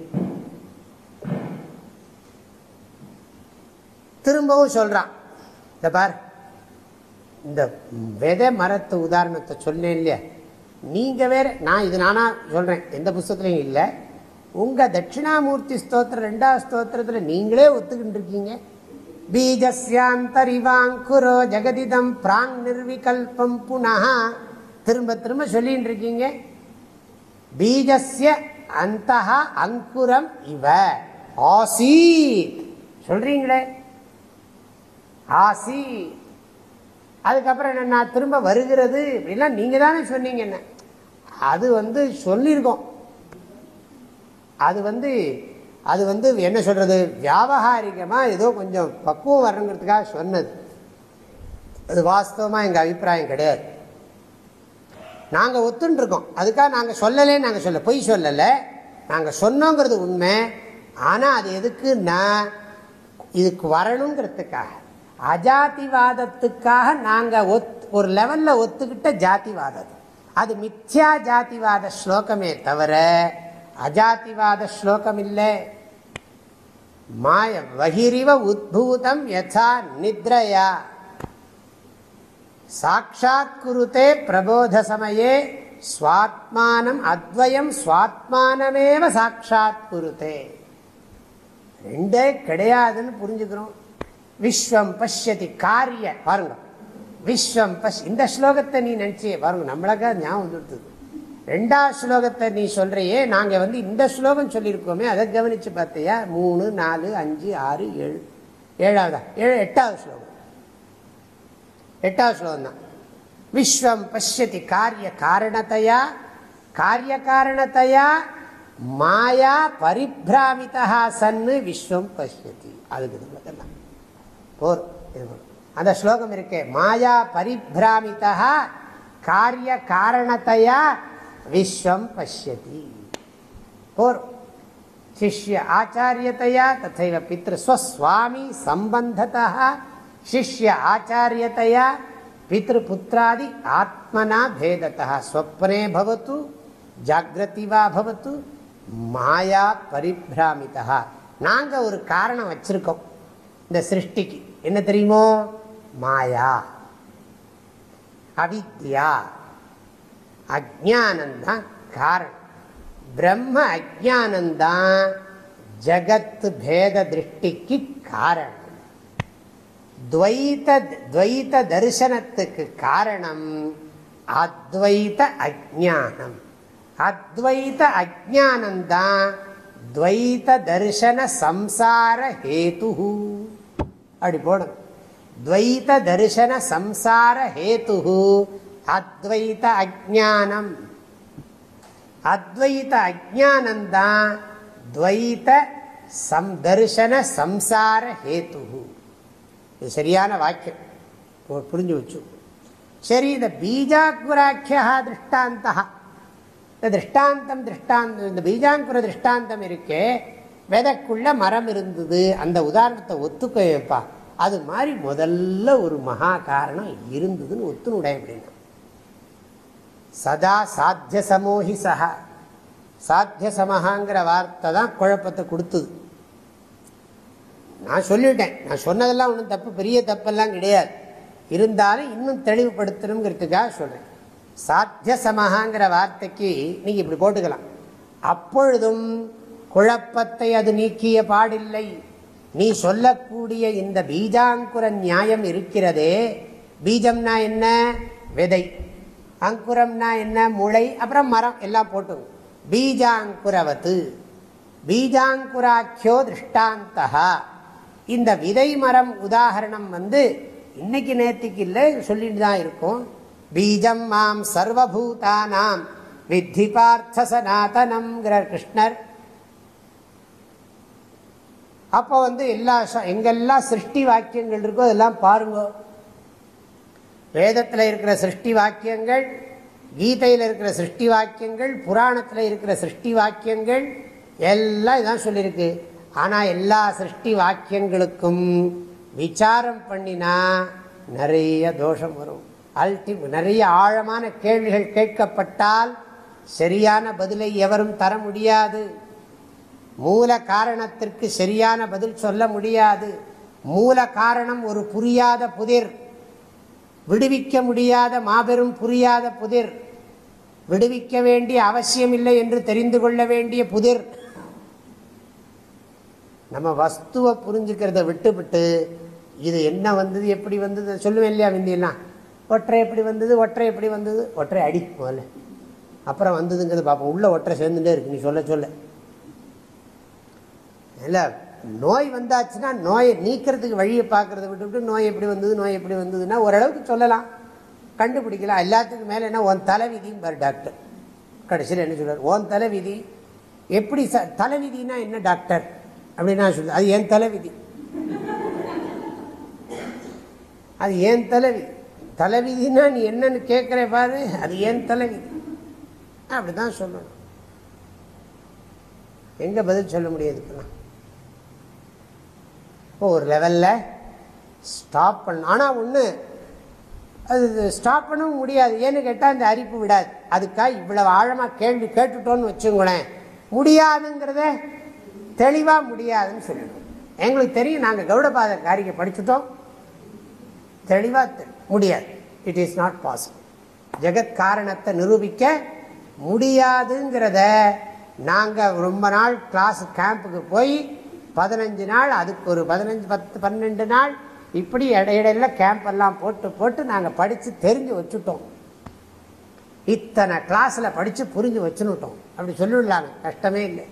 திரும்பவும் சொல்கிறான் இந்த பார். இந்த விதை மரத்து உதாரணத்தை சொன்னேன் இல்லையா? நீங்கள் வேற நான் இது நானா சொல்கிறேன் எந்த புஸ்தத்துலையும் இல்லை. உங்கள் தட்சிணாமூர்த்தி ஸ்தோத்திரம் ரெண்டாவது ஸ்தோத்திரத்தில் நீங்களே ஒத்துக்கிட்டு இருக்கீங்க. பீஜஸ்யாந்தரிவாங்குரோ ஜெகதிதம் பிராங் நிர்விகல்பம் புனः திரும்ப திரும்ப சொல்லின்னு இருக்கீங்க. பீஜஸ்ய அந்த அங்குரம் இவ. ஆசீத். சொல்றீங்களே. ஆசி. அதுக்கப்புறம் என்ன திரும்ப வருகிறது. இப்படிலாம் நீங்க தானே சொன்னீங்க என்ன? அது வந்து சொல்லியிருக்கோம். அது வந்து அது வந்து என்ன சொல்றது? வியாபகாரிகமாக ஏதோ கொஞ்சம் பக்குவம் வரணுங்கிறதுக்காக சொன்னது. அது வாஸ்தவமாக எங்கள் அபிப்பிராயம் கிடையாது. நாங்கள் ஒத்துன்ட்ருக்கோம் அதுக்காக நாங்கள் சொல்லலே நாங்கள் சொல்ல பொய் சொல்லலை. நாங்கள் சொன்னோங்கிறது உண்மை. ஆனால் அது எதுக்குன்னா இதுக்கு வரணுங்கிறதுக்காக. அஜாதிவாதத்துக்காக நாங்கள் ஒத் ஒரு லெவலில் ஒத்துக்கிட்ட ஜாதிவாதம். அது மித்யா ஜாதிவாத ஸ்லோகமே தவிர அஜாதிவாத ஸ்லோகம் இல்லை. மாய வகிரிவ உத்பூதம் யசா நித்ரயா. சாட்சாத் குருத்தே பிரபோத சமயே ஸ்வாத்மானம் அத்வயம் ஸ்வாத்மானமேவ சாட்சாத் குருத்தே ரெண்டே கிடையாதுன்னு புரிஞ்சுக்கிறோம். விஸ்வம் பஷ்யதி காரிய. பாருங்க. விஸ்வம் பஷ் இந்த ஸ்லோகத்தை நீ நினைச்சியே பாருங்க நம்மளுக்கா ஞாபகம் வந்துடுது. ரெண்டாவது ஸ்லோகத்தை நீ சொல்றியே நாங்க வந்து இந்த ஸ்லோகம் சொல்லியிருக்கோமே அதை கவனிச்சு பார்த்தியா? மூணு நாலு அஞ்சு ஆறு ஏழு. ஏழாவதா? ஏழு எட்டாவது ஸ்லோகம். எட்டாவது ஸ்லோகம் தான். விஸ்வம் பசியதி காரிய காரணத்தையா? காரிய காரணத்தையா? மாயா பரிபிராமிதா சன்னு விஸ்வம் பசியதி அதுக்கு ஓர் அந்த ஸ்லோகம் இருக்கு மாயா பரிபிராமிதா காரிய காரணத்தையா விஸ்வம் பசியதி போர். சிஷ்ய ஆச்சாரியத்தையா ததைவ பித்ருஸ்வஸ்வாமி சம்பந்ததா சிஷ்ய ஆச்சாரியத்தையா பித்ருபுத்திராதி ஆத்மனா பேதத்தா ஸ்வப்னே பவத்து ஜாகிரதி வா பவத்து மாயா பரிபிராமிதா நாங்கள் ஒரு காரணம் வச்சுருக்கோம் இந்த சிருஷ்டிக்கு. என்ன தெரியுமோ? மாயா. அவித்யா. அஜானந்தான் காரணம். பிரம்ம அஜானந்தான் ஜகத் பேத திருஷ்டிக்கு காரணம். துவைத துவைத தரிசனத்துக்கு காரணம் அத்வைத அஜானம் அத்வைத அஜானந்தான் துவைத தரிசன சம்சார ஹேது அப்படி போடணும் துவைத தரிசன சம்சார ஹேத்து அத்வைத அஜானம் அத்வைத அஜானந்தான் துவைத சம் தரிசன சம்சார ஹேத்து இது சரியான வாக்கியம். புரிஞ்சு வச்சு. சரி இந்த பீஜாக்குராக்கியா திருஷ்டாந்தா இந்த திருஷ்டாந்தம் திருஷ்டாந்தம் இந்த பீஜாங்குர திருஷ்டாந்தம் இருக்கே. விதைக்குள்ள மரம் இருந்தது. அந்த உதாரணத்தை ஒத்துக்க வைப்பா அது மாதிரி முதல்ல ஒரு மகா காரணம் இருந்ததுன்னு ஒத்துனுடைய அப்படின்னா. சதா சாத்திய சமோஹி சஹா. சாத்திய சமஹாங்கிற வார்த்தை தான் குழப்பத்தை கொடுத்தது. நான் சொல்லிட்டேன். நான் சொன்னதெல்லாம் ஒன்றும் தப்பு. பெரிய தப்பெல்லாம் கிடையாது. இருந்தாலும் இன்னும் தெளிவுபடுத்தணுங்கிறதுக்காக சொல்கிறேன் சாத்திய சமஹாங்கிற வார்த்தைக்கு நீங்கள் இப்படி போட்டுக்கலாம். அப்பொழுதும் குழப்பத்தை அது நீக்கிய பாடில்லை. நீ சொல்லக்கூடிய இந்த பீஜாங்குர நியாயம் இருக்கிறதே. பீஜம்னா என்ன? விதை. அங்குரம்னா என்ன? முளை அப்புறம் மரம் எல்லாம் போட்டு. பீஜாங்குரவத்து. பீஜாங்குராக்கியோ திருஷ்டாந்தா இந்த விதை மரம் உதாகரணம் வந்து இன்னைக்கு நேற்றுக்கு இல்லை சொல்லிட்டு தான் இருக்கும். பீஜம் மாம் சர்வபூதானாம். வித்தி பார்த்த சனாதனம் கிருஷ்ணர். அப்போ வந்து எல்லா எங்கெல்லாம் சிருஷ்டி வாக்கியங்கள் இருக்கோ அதெல்லாம் பாருங்க. வேதத்தில் இருக்கிற சிருஷ்டி வாக்கியங்கள் கீதையில் இருக்கிற சிருஷ்டி வாக்கியங்கள் புராணத்தில் இருக்கிற சிருஷ்டி வாக்கியங்கள் எல்லாம் இதான் சொல்லியிருக்கு ஆனால் எல்லா சிருஷ்டி வாக்கியங்களுக்கும் விசாரம் பண்ணினா நிறைய தோஷம் வரும். அல்டி நிறைய ஆழமான கேள்விகள் கேட்கப்பட்டால் சரியான பதிலை எவரும் தர முடியாது. மூல காரணத்திற்கு சரியான பதில் சொல்ல முடியாது. மூல காரணம் ஒரு புரியாத புதிர். விடுவிக்க முடியாத மாபெரும் புரியாத புதிர். விடுவிக்க வேண்டிய அவசியம் இல்லை என்று தெரிந்து கொள்ள வேண்டிய புதிர். நம்ம வஸ்துவை புரிஞ்சுக்கிறத விட்டுவிட்டு இது என்ன வந்தது எப்படி வந்தது சொல்லுவேன் இல்லையா விந்தியெல்லாம்? ஒற்றை எப்படி வந்தது ஒற்றை எப்படி வந்தது? ஒற்றை அடி முதல்ல. அப்புறம் வந்ததுங்கிறது பார்ப்போம். உள்ள ஒற்றை சேர்ந்துட்டே இருக்கு. நீ சொல்ல சொல்ல. இல்லை நோய் வந்தாச்சுன்னா நோயை நீக்கிறதுக்கு வழியை பார்க்கறத விட்டுவிட்டு நோய் எப்படி வந்தது நோய் எப்படி வந்ததுன்னா ஓரளவுக்கு சொல்லலாம். கண்டுபிடிக்கலாம். எல்லாத்துக்கும் மேலே என்ன? உன் தலைவிதியும் பாரு டாக்டர். கடைசியில் என்ன சொல்வார் ஓன் தலைவிதி எப்படி ச தலைவிதினா என்ன டாக்டர்? அப்படின்னு நான் சொல்லுவேன் அது என் தலைவிதி. அது ஏன் தலைவி. தலைவிதினா நீ என்னன்னு கேட்குற பாரு. அது ஏன் தலைவிதி அப்படிதான் சொல்லணும். எங்க பதில் சொல்ல முடியாதுக்குண்ணா இப்போ ஒரு லெவலில் ஸ்டாப் பண்ண ஆனால் ஒன்று அது ஸ்டாப் பண்ணவும் முடியாது. ஏன்னு கேட்டால் அந்த அரிப்பு விடாது. அதுக்காக இவ்வளவு ஆழமாக கேள்வி கேட்டுட்டோன்னு வச்சுங்களேன். முடியாதுங்கிறத தெளிவாக முடியாதுன்னு சொல்லணும் எங்களுக்கு தெரியும் நாங்கள் கௌடபாத காரிகை படிச்சுட்டோம் தெளிவாக முடியாது. இட் இஸ் நாட் பாசிபிள் ஜெகத் காரணத்தை நிரூபிக்க முடியாதுங்கிறத நாங்கள் ரொம்ப நாள் கிளாஸ் கேம்புக்கு போய் பதினஞ்சு நாள் அதுக்கு ஒரு பதினஞ்சு பத்து பன்னெண்டு நாள். இப்படி இடையிடையில கேம்ப் எல்லாம் போட்டு போட்டு நாங்கள் படித்து தெரிஞ்சு வச்சுட்டோம். இத்தனை கிளாஸில் படித்து புரிஞ்சு வச்சுன்னுட்டோம் அப்படி சொல்லிவிடலாங்க கஷ்டமே இல்லை.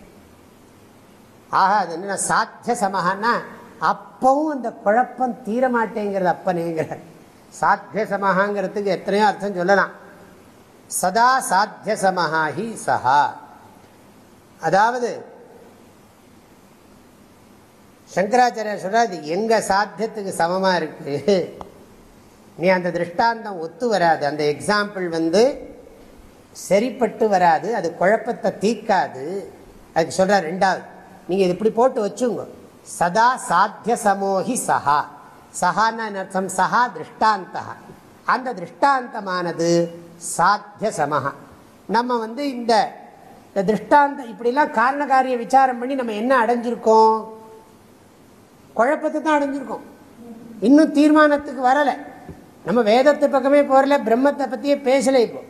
ஆக அது என்ன சாத்திய சமகான்னா அப்பவும் அந்த குழப்பம் தீர மாட்டேங்கிறது அப்பனேங்கிறார் சாத்திய சமகாங்கிறதுக்கு எத்தனையோ அர்த்தம் சொல்லலாம். சதா சாத்திய சமஹாஹி சஹா. அதாவது சங்கராச்சாரியர் சொல்ற அது எங்க சாத்தியத்துக்கு சமமா இருக்கு? நீ அந்த திருஷ்டாந்தம் ஒத்து வராது. அந்த எக்ஸாம்பிள் வந்து சரிப்பட்டு வராது. அது குழப்பத்தை தீக்காது அதுக்கு சொல்ற ரெண்டாவது நீங்க இது இப்படி போட்டு வச்சுங்க. சதா சாத்திய சமோகி சஹா. சஹான்னா அர்த்தம்? சஹா திருஷ்டாந்தா. அந்த திருஷ்டாந்தமானது சாத்திய சமஹா. நம்ம வந்து இந்த திருஷ்டாந்தம் இப்படிலாம் காரணகாரிய விசாரம் பண்ணி நம்ம என்ன அடைஞ்சிருக்கோம்? குழப்பத்தை தான் அடைஞ்சிருக்கோம். இன்னும் தீர்மானத்துக்கு வரலை. நம்ம வேதத்து பக்கமே போகல பிரம்மத்தை பற்றியே பேசலை இப்போ.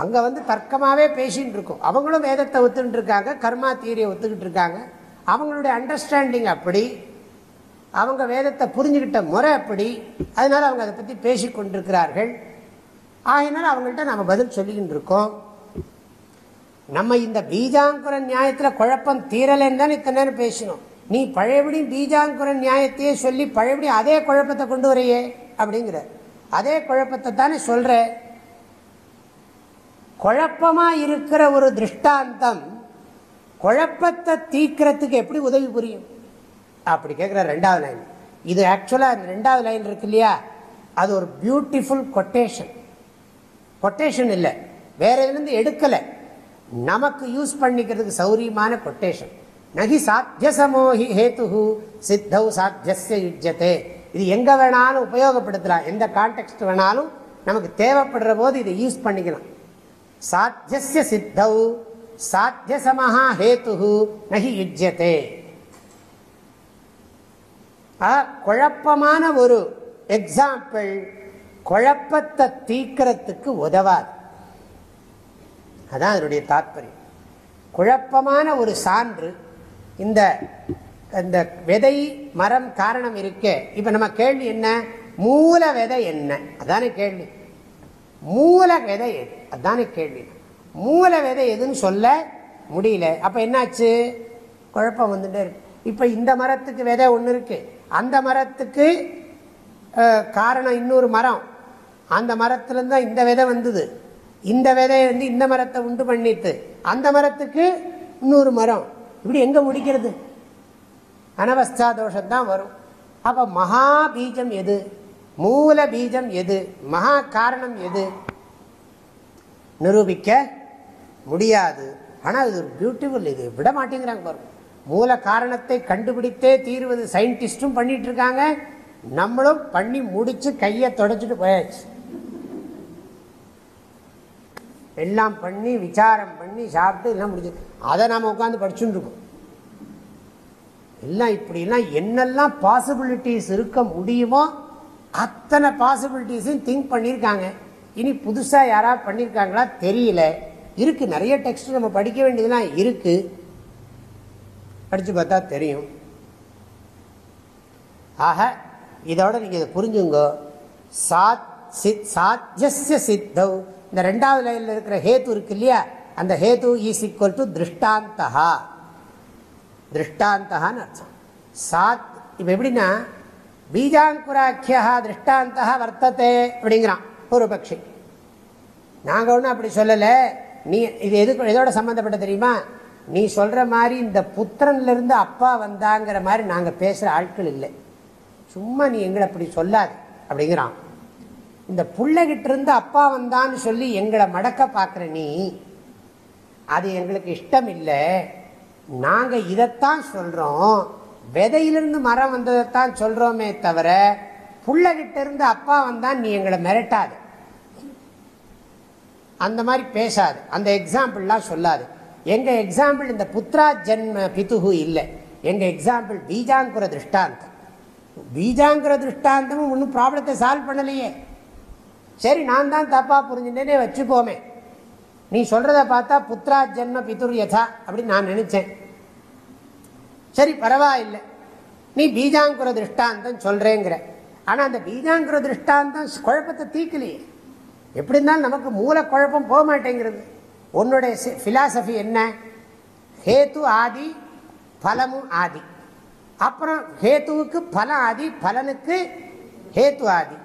அங்கே வந்து தர்க்கமாகவே பேசின்னு இருக்கோம் அவங்களும் வேதத்தை ஒத்துக்கிட்டு இருக்காங்க கர்மா தீரியை ஒத்துக்கிட்டு இருக்காங்க அவங்களுடைய அண்டர்ஸ்டாண்டிங் அப்படி அவங்க வேதத்தை புரிஞ்சுக்கிட்ட முறை அப்படி அதனால் அவங்க அதை பற்றி பேசி கொண்டிருக்கிறார்கள் ஆகினால் அவங்கள்ட்ட நம்ம பதில் சொல்லிக்கிட்டு இருக்கோம் நம்ம இந்த பீஜாங்குர நியாயத்தில் குழப்பம் தீரலைன்னு தான் இத்தனை நேரம் பேசினோம். நீ பழையபடி பீஜாங்குரன் நியாயத்தையே சொல்லி பழையபடி அதே குழப்பத்தை கொண்டு வரையே அப்படிங்கிற. அதே குழப்பத்தை தானே சொல்ற. குழப்பமா இருக்கிற ஒரு திருஷ்டாந்தம் குழப்பத்தை தீக்கிறதுக்கு எப்படி உதவி புரியும்? அப்படி கேட்குற ரெண்டாவது லைன் இது ஆக்சுவலாக இந்த ரெண்டாவது லைன் இருக்கு இல்லையா? அது ஒரு பியூட்டிஃபுல் கொட்டேஷன் கொட்டேஷன் இல்லை. வேற இதுலேருந்து எடுக்கலை. நமக்கு யூஸ் பண்ணிக்கிறதுக்கு சௌரியமான கொட்டேஷன் நகி சாத்திய சமோகி ஹேத்து சித்தௌ சாத்தியசிய யுஜ்யத்தே இது எங்க வேணாலும் உபயோகப்படுத்தலாம். எந்த கான்டெக்ட் வேணாலும் நமக்கு தேவைப்படுற போது இதை யூஸ் பண்ணிக்கலாம். சாத்தியசிய சித்தௌ சாத்திய சமஹா ஹேத்து நகி யுஜ்யத்தே குழப்பமான ஒரு எக்ஸாம்பிள் குழப்பத்தை தீக்கிறதுக்கு உதவாது. அதான் அதனுடைய தாற்பயம் குழப்பமான ஒரு சான்று இந்த இந்த விதை மரம் காரணம் இருக்கே. இப்போ நம்ம கேள்வி என்ன? மூல விதை என்ன? அதானே கேள்வி. மூல விதை எது? அதானே கேள்வி. மூல விதை எதுன்னு சொல்ல முடியல. அப்போ என்னாச்சு? குழப்பம் வந்துட்டே இருக்கு. இப்போ இந்த மரத்துக்கு விதை ஒன்று இருக்கு. அந்த மரத்துக்கு காரணம் இன்னொரு மரம். அந்த மரத்துலேருந்து தான் இந்த விதை வந்தது. இந்த விதையை வந்து இந்த மரத்தை உண்டு பண்ணிட்டு அந்த மரத்துக்கு இன்னொரு மரம். இப்படி எங்க முடிக்கிறது? அனவஸ்தா தோஷம் தான் வரும். அப்ப மகா பீஜம் எது? மூல பீஜம் எது? மகா காரணம் எது? நிரூபிக்க முடியாது. ஆனால் இது ஒரு பியூட்டிஃபுல் இது விட மாட்டேங்கிறாங்க பாருங்க மூல காரணத்தை கண்டுபிடித்தே தீர்வது சயின்டிஸ்டும் பண்ணிட்டு இருக்காங்க. நம்மளும் பண்ணி முடிச்சு கையை தொடச்சிட்டு போயாச்சு. எல்லாம் பண்ணி விசாரம் பண்ணி சாப்பிட்டு எல்லாம் முடிஞ்சு அதை நாம் உட்காந்து படிச்சுட்டு இருக்கோம். எல்லாம் இப்படிலாம் என்னெல்லாம் பாசிபிலிட்டிஸ் இருக்க முடியுமோ அத்தனை பாசிபிலிட்டிஸையும் திங்க் பண்ணியிருக்காங்க. இனி புதுசாக யாராவது பண்ணியிருக்காங்களா தெரியல. இருக்குது நிறைய டெக்ஸ்ட் நம்ம படிக்க வேண்டியதெல்லாம் இருக்குது படித்து பார்த்தா தெரியும். ஆக இதோட நீங்கள் இதை புரிஞ்சுங்க. சாத் சித் சாத்திய சித்தவ் இந்த ரெண்டாவது லைனில் இருக்கிற ஹேத்து இருக்கு இல்லையா? அந்த ஹேத்து ஈஸ் ஈக்குவல் டு திருஷ்டாந்தா திருஷ்டாந்தகான்னு அர்த்தம். சாத் இப்போ எப்படின்னா பீஜாங்குராக்கியா திருஷ்டாந்தா வர்த்தத்தை அப்படிங்கிறான் பூர்வபக்ஷி. நாங்கள் ஒன்றும் அப்படி சொல்லலை. நீ இது எது எதோட சம்மந்தப்பட்ட தெரியுமா? நீ சொல்கிற மாதிரி இந்த புத்திரன்லேருந்து அப்பா வந்தாங்கிற மாதிரி நாங்கள் பேசுகிற ஆட்கள் இல்லை. சும்மா நீ எங்களை அப்படி சொல்லாது அப்படிங்கிறான். இந்த பிள்ளைகிட்ட இருந்து அப்பா வந்தான்னு சொல்லி எங்களை மடக்க பார்க்குற நீ அது எங்களுக்கு இஷ்டம் இல்லை நாங்கள் இதைத்தான் சொல்கிறோம் விதையிலிருந்து மரம் வந்ததைத்தான் சொல்கிறோமே தவிர புள்ளகிட்ட இருந்து அப்பா வந்தான் நீ எங்களை மிரட்டாது. அந்த மாதிரி பேசாது. அந்த எக்ஸாம்பிள்லாம் சொல்லாது. எங்கள் எக்ஸாம்பிள் இந்த புத்ரா ஜென்ம பிதுகு இல்லை. எங்கள் எக்ஸாம்பிள் பீஜாங்குர திருஷ்டாந்தம். பீஜாங்குர திருஷ்டாந்தமும் ஒன்றும் ப்ராப்ளத்தை சால்வ் பண்ணலையே. சரி நான் தான் தப்பாக புரிஞ்சுட்டேனே வச்சுப்போமே நீ சொல்கிறத பார்த்தா புத்ரா ஜென்ம பிதுர் யதா அப்படின்னு நான் நினச்சேன். சரி பரவாயில்லை. நீ பீஜாங்குர திருஷ்டாந்தம் சொல்கிறேங்கிற ஆனால் அந்த பீஜாங்குர திருஷ்டாந்தம் குழப்பத்தை தீக்கலையே எப்படி இருந்தாலும் நமக்கு மூல குழப்பம் போக மாட்டேங்கிறது. உன்னுடைய ஃபிலாசபி என்ன? ஹேத்து ஆதி பலமும் ஆதி. அப்புறம் ஹேத்துவுக்கு பலம் ஆதி பலனுக்கு ஹேத்து ஆதி.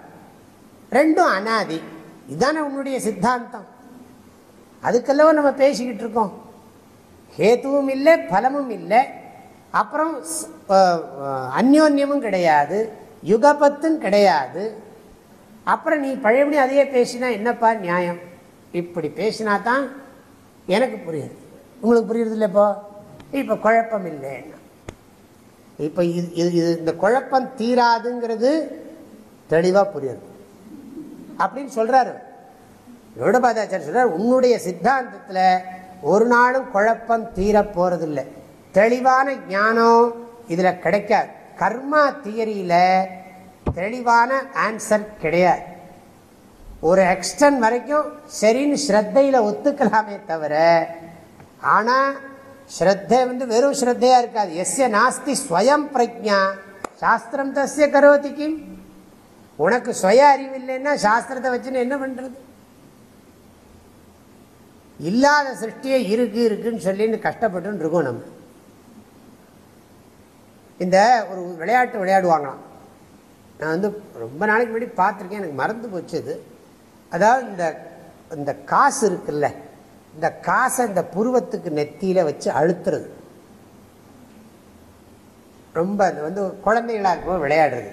ரெண்டும் அனாதி. இதுதானே உன்னுடைய சித்தாந்தம். அதுக்கெல்லாம் நம்ம பேசிக்கிட்டு இருக்கோம். ஹேத்துவும் இல்லை பலமும் இல்லை. அப்புறம் அந்யோன்யமும் கிடையாது. யுகபத்தும் கிடையாது. அப்புறம் நீ பழையபடி அதையே பேசினா என்னப்பா நியாயம்? இப்படி பேசினா தான் எனக்கு புரியுது. உங்களுக்கு புரியுறது இல்லை இப்போ? இப்போ குழப்பம் இல்லை. இப்போ இது இது இந்த குழப்பம் தீராதுங்கிறது தெளிவாக புரியுது. அப்படின்னு சொல்றாரு. கௌடபாதாச்சாரிய சொல்றார் உன்னுடைய சித்தாந்தத்தில் ஒரு நாளும் குழப்பம் தீரப்போறதில்லை தெளிவான ஞானம் இதில் கிடைக்காது. கர்மா தியரியில் தெளிவான ஆன்சர் கிடையாது. ஒரு எக்ஸ்டன் வரைக்கும் சரின்னு ஸ்ரத்தையில் ஒத்துக்கலாமே தவிர ஆனால் ஸ்ரத்தை வந்து வெறும் ஸ்ரத்தையாக இருக்காது. எஸ்ய நாஸ்தி ஸ்வயம் பிரஜா சாஸ்திரம் தசிய கரோதிக்கும் உனக்கு சுய அறிவு இல்லைன்னா சாஸ்திரத்தை வச்சுன்னு என்ன பண்றது? இல்லாத சிருஷ்டியே இருக்கு இருக்குன்னு சொல்லின்னு கஷ்டப்பட்டு இருக்கோம் நம்ம. இந்த ஒரு விளையாட்டு விளையாடுவாங்களாம். நான் வந்து ரொம்ப நாளைக்கு முன்னாடி பார்த்துருக்கேன் எனக்கு மறந்து போச்சு அதாவது இந்த இந்த காசு இருக்குல்ல இந்த காசை இந்த புருவத்துக்கு நெத்தியில் வச்சு அழுத்துறது. ரொம்ப அது வந்து குழந்தைகளாக இருக்கும் விளையாடுறது.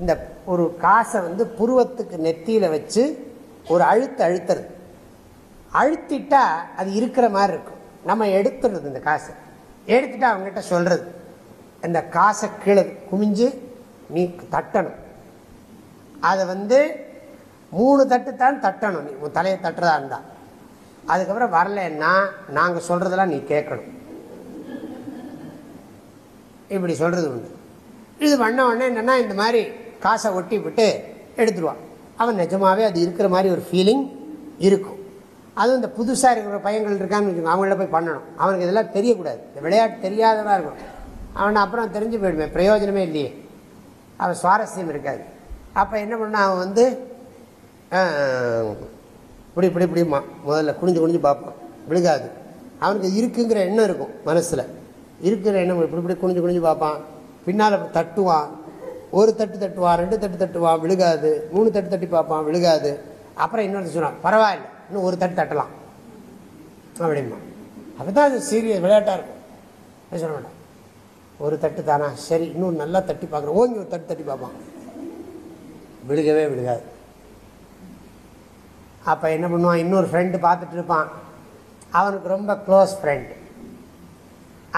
இந்த ஒரு காசை வந்து புருவத்துக்கு நெத்தியில் வச்சு ஒரு அழுத்து அழுத்துறது. அழுத்திட்டா அது இருக்கிற மாதிரி இருக்கும். நம்ம எடுத்துடுறது இந்த காசை. எடுத்துட்டு அவங்ககிட்ட சொல்றது. அந்த காசை கீழே குமிஞ்சு நீ தட்டணும். அதை வந்து மூணு தட்டு தான் தட்டணும். நீ உன் தலையை தட்டுறதா இருந்தா. அதுக்கப்புறம் வரலன்னா நாங்கள் சொல்றதெல்லாம் நீ கேட்கணும். இப்படி சொல்றது உண்டு. இது பண்ண உடனே என்னன்னா இந்த மாதிரி காசை ஒட்டி விட்டு எடுத்துருவான். அவன் நிஜமாகவே அது இருக்கிற மாதிரி ஒரு ஃபீலிங் இருக்கும். அதுவும் இந்த புதுசாக இருக்கிற பையன்கள் இருக்கான்னு அவங்கள போய் பண்ணணும். அவனுக்கு இதெல்லாம் தெரியக்கூடாது. இந்த விளையாட்டு தெரியாதவனாக இருக்கும். அவனை அப்புறம் தெரிஞ்சு போயிடுவேன் பிரயோஜனமே இல்லையே. அவன் சுவாரஸ்யம் இருக்காது. அப்போ என்ன பண்ண அவன் வந்து இப்படி இப்படி இப்படிமா முதல்ல குனிஞ்சு குனிஞ்சு பார்ப்பான். விழுகாது. அவனுக்கு இருக்குங்கிற எண்ணம் இருக்கும் மனசில். இருக்கிற எண்ணம் இப்படி இப்படி குனிஞ்சு குனிஞ்சு பார்ப்பான். பின்னால் தட்டுவான். ஒரு தட்டு தட்டுவா ரெண்டு தட்டு தட்டுவா விழுகாது. மூணு தட்டு தட்டி பார்ப்பான் விழுகாது. அப்புறம் இன்னொன்று சொன்னான் பரவாயில்ல இன்னும் ஒரு தட்டு தட்டலாம். அப்படிமா. அப்போ தான் அது சீரியஸ் விளையாட்டாக இருக்கும். சொல்ல மாட்டான். ஒரு தட்டு தானா? சரி இன்னும் நல்லா தட்டி பார்க்குறோம் ஓங்கி ஒரு தட்டு தட்டி பார்ப்பான். விழுகவே விழுகாது. அப்போ என்ன பண்ணுவான்? இன்னொரு ஃப்ரெண்டு பார்த்துட்டு இருப்பான். அவனுக்கு ரொம்ப க்ளோஸ் ஃப்ரெண்டு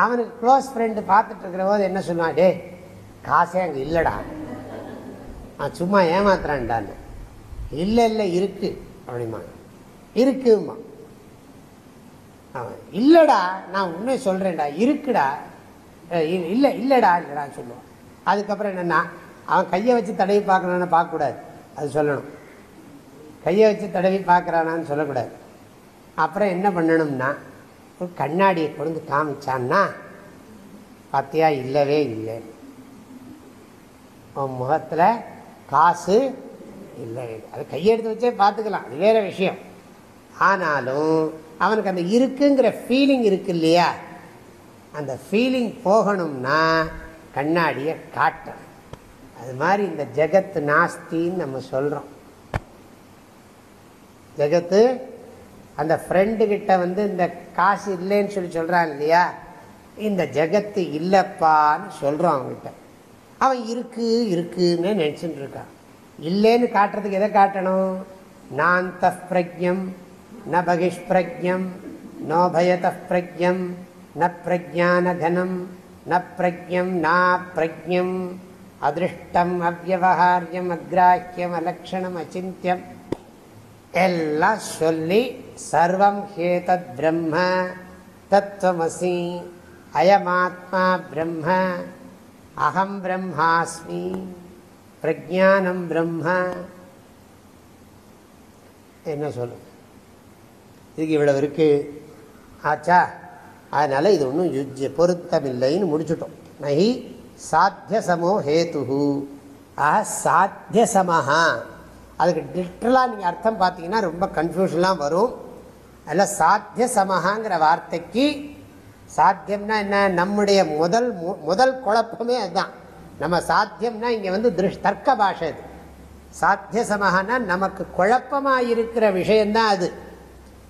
அவனுக்கு க்ளோஸ் ஃப்ரெண்டு பார்த்துட்டு இருக்கிற போது என்ன சொல்லுவான் டே காசே அங்கே இல்லைடா. நான் சும்மா ஏமாத்துறான்டான்னு. இல்லை இல்லை இருக்கு அப்படிமா இருக்குமா அவன் இல்லைடா நான் உண்மை சொல்கிறேன்டா இருக்குடா. இல்லை இல்லைடா இல்லைடா சொல்லுவான். அதுக்கப்புறம் என்னென்னா அவன் கையை வச்சு தடவி பார்க்கறான்னு பார்க்கக்கூடாது. அது சொல்லணும். கையை வச்சு தடவி பார்க்குறானான்னு சொல்லக்கூடாது. அப்புறம் என்ன பண்ணணும்னா ஒரு கண்ணாடியை கொண்டு காமிச்சான்னா பார்த்தியா இல்லவே இல்லை. அவன் முகத்தில் காசு இல்லை. அது கையெடுத்து வச்சே பார்த்துக்கலாம். அது வேறு விஷயம். ஆனாலும் அவனுக்கு அந்த இருக்குங்கிற ஃபீலிங் இருக்கு இல்லையா? அந்த ஃபீலிங் போகணும்னா கண்ணாடியை காட்டணும். அது மாதிரி இந்த ஜெகத்து நாஸ்தின்னு நம்ம சொல்கிறோம் ஜெகத்து அந்த ஃப்ரெண்டுக்கிட்ட வந்து இந்த காசு இல்லைன்னு சொல்லி சொல்கிறான் இல்லையா? இந்த ஜெகத்து இல்லைப்பான்னு சொல்கிறோம் அவங்ககிட்ட. அவன் இருக்கு இருக்குன்னு நினச்சிட்டு இருக்கான் இல்லைன்னு காட்டுறதுக்கு எதை காட்டணும்? நான் தப்ரஜம் ந பகிஷ்பிரஜம் நோ பயத பிரஜம் ந பிரஜானதனம் ந பிரஜம் நா பிரஜம் அதிருஷ்டம் அவ்வகாரியம் அக்ராஹியம் அலக்ஷணம் அச்சித்யம் எல்லாம் சொல்லி சர்வம் ஹேதத் பிரம்ம தத்துவமசி அயமாத்மா பிரம்ம அகம் பிரம்மாஸ்மி பிரஜானம் பிரம்ம. என்ன சொல்லுங்க இதுக்கு இவ்வளவு இருக்கு. ஆச்சா? அதனால் இது ஒன்றும் யுஜ்ய பொருத்தமில்லைன்னு முடிச்சுட்டோம். நகி சாத்திய சமோ ஹேத்து ஆஹ சாத்திய சமஹா. அதுக்கு டிட்டலாக நீங்கள் அர்த்தம் பார்த்தீங்கன்னா ரொம்ப கன்ஃபியூஷன்லாம் வரும். அதில் சாத்திய சமஹாங்கிற வார்த்தைக்கு சாத்தியம்னா என்ன? நம்முடைய முதல் முதல் குழப்பமே அதுதான். நம்ம சாத்தியம்னா இங்கே வந்து திருஷ் தர்க்க பாஷை அது. சாத்திய சமகனா நமக்கு குழப்பமாக இருக்கிற விஷயந்தான் அது.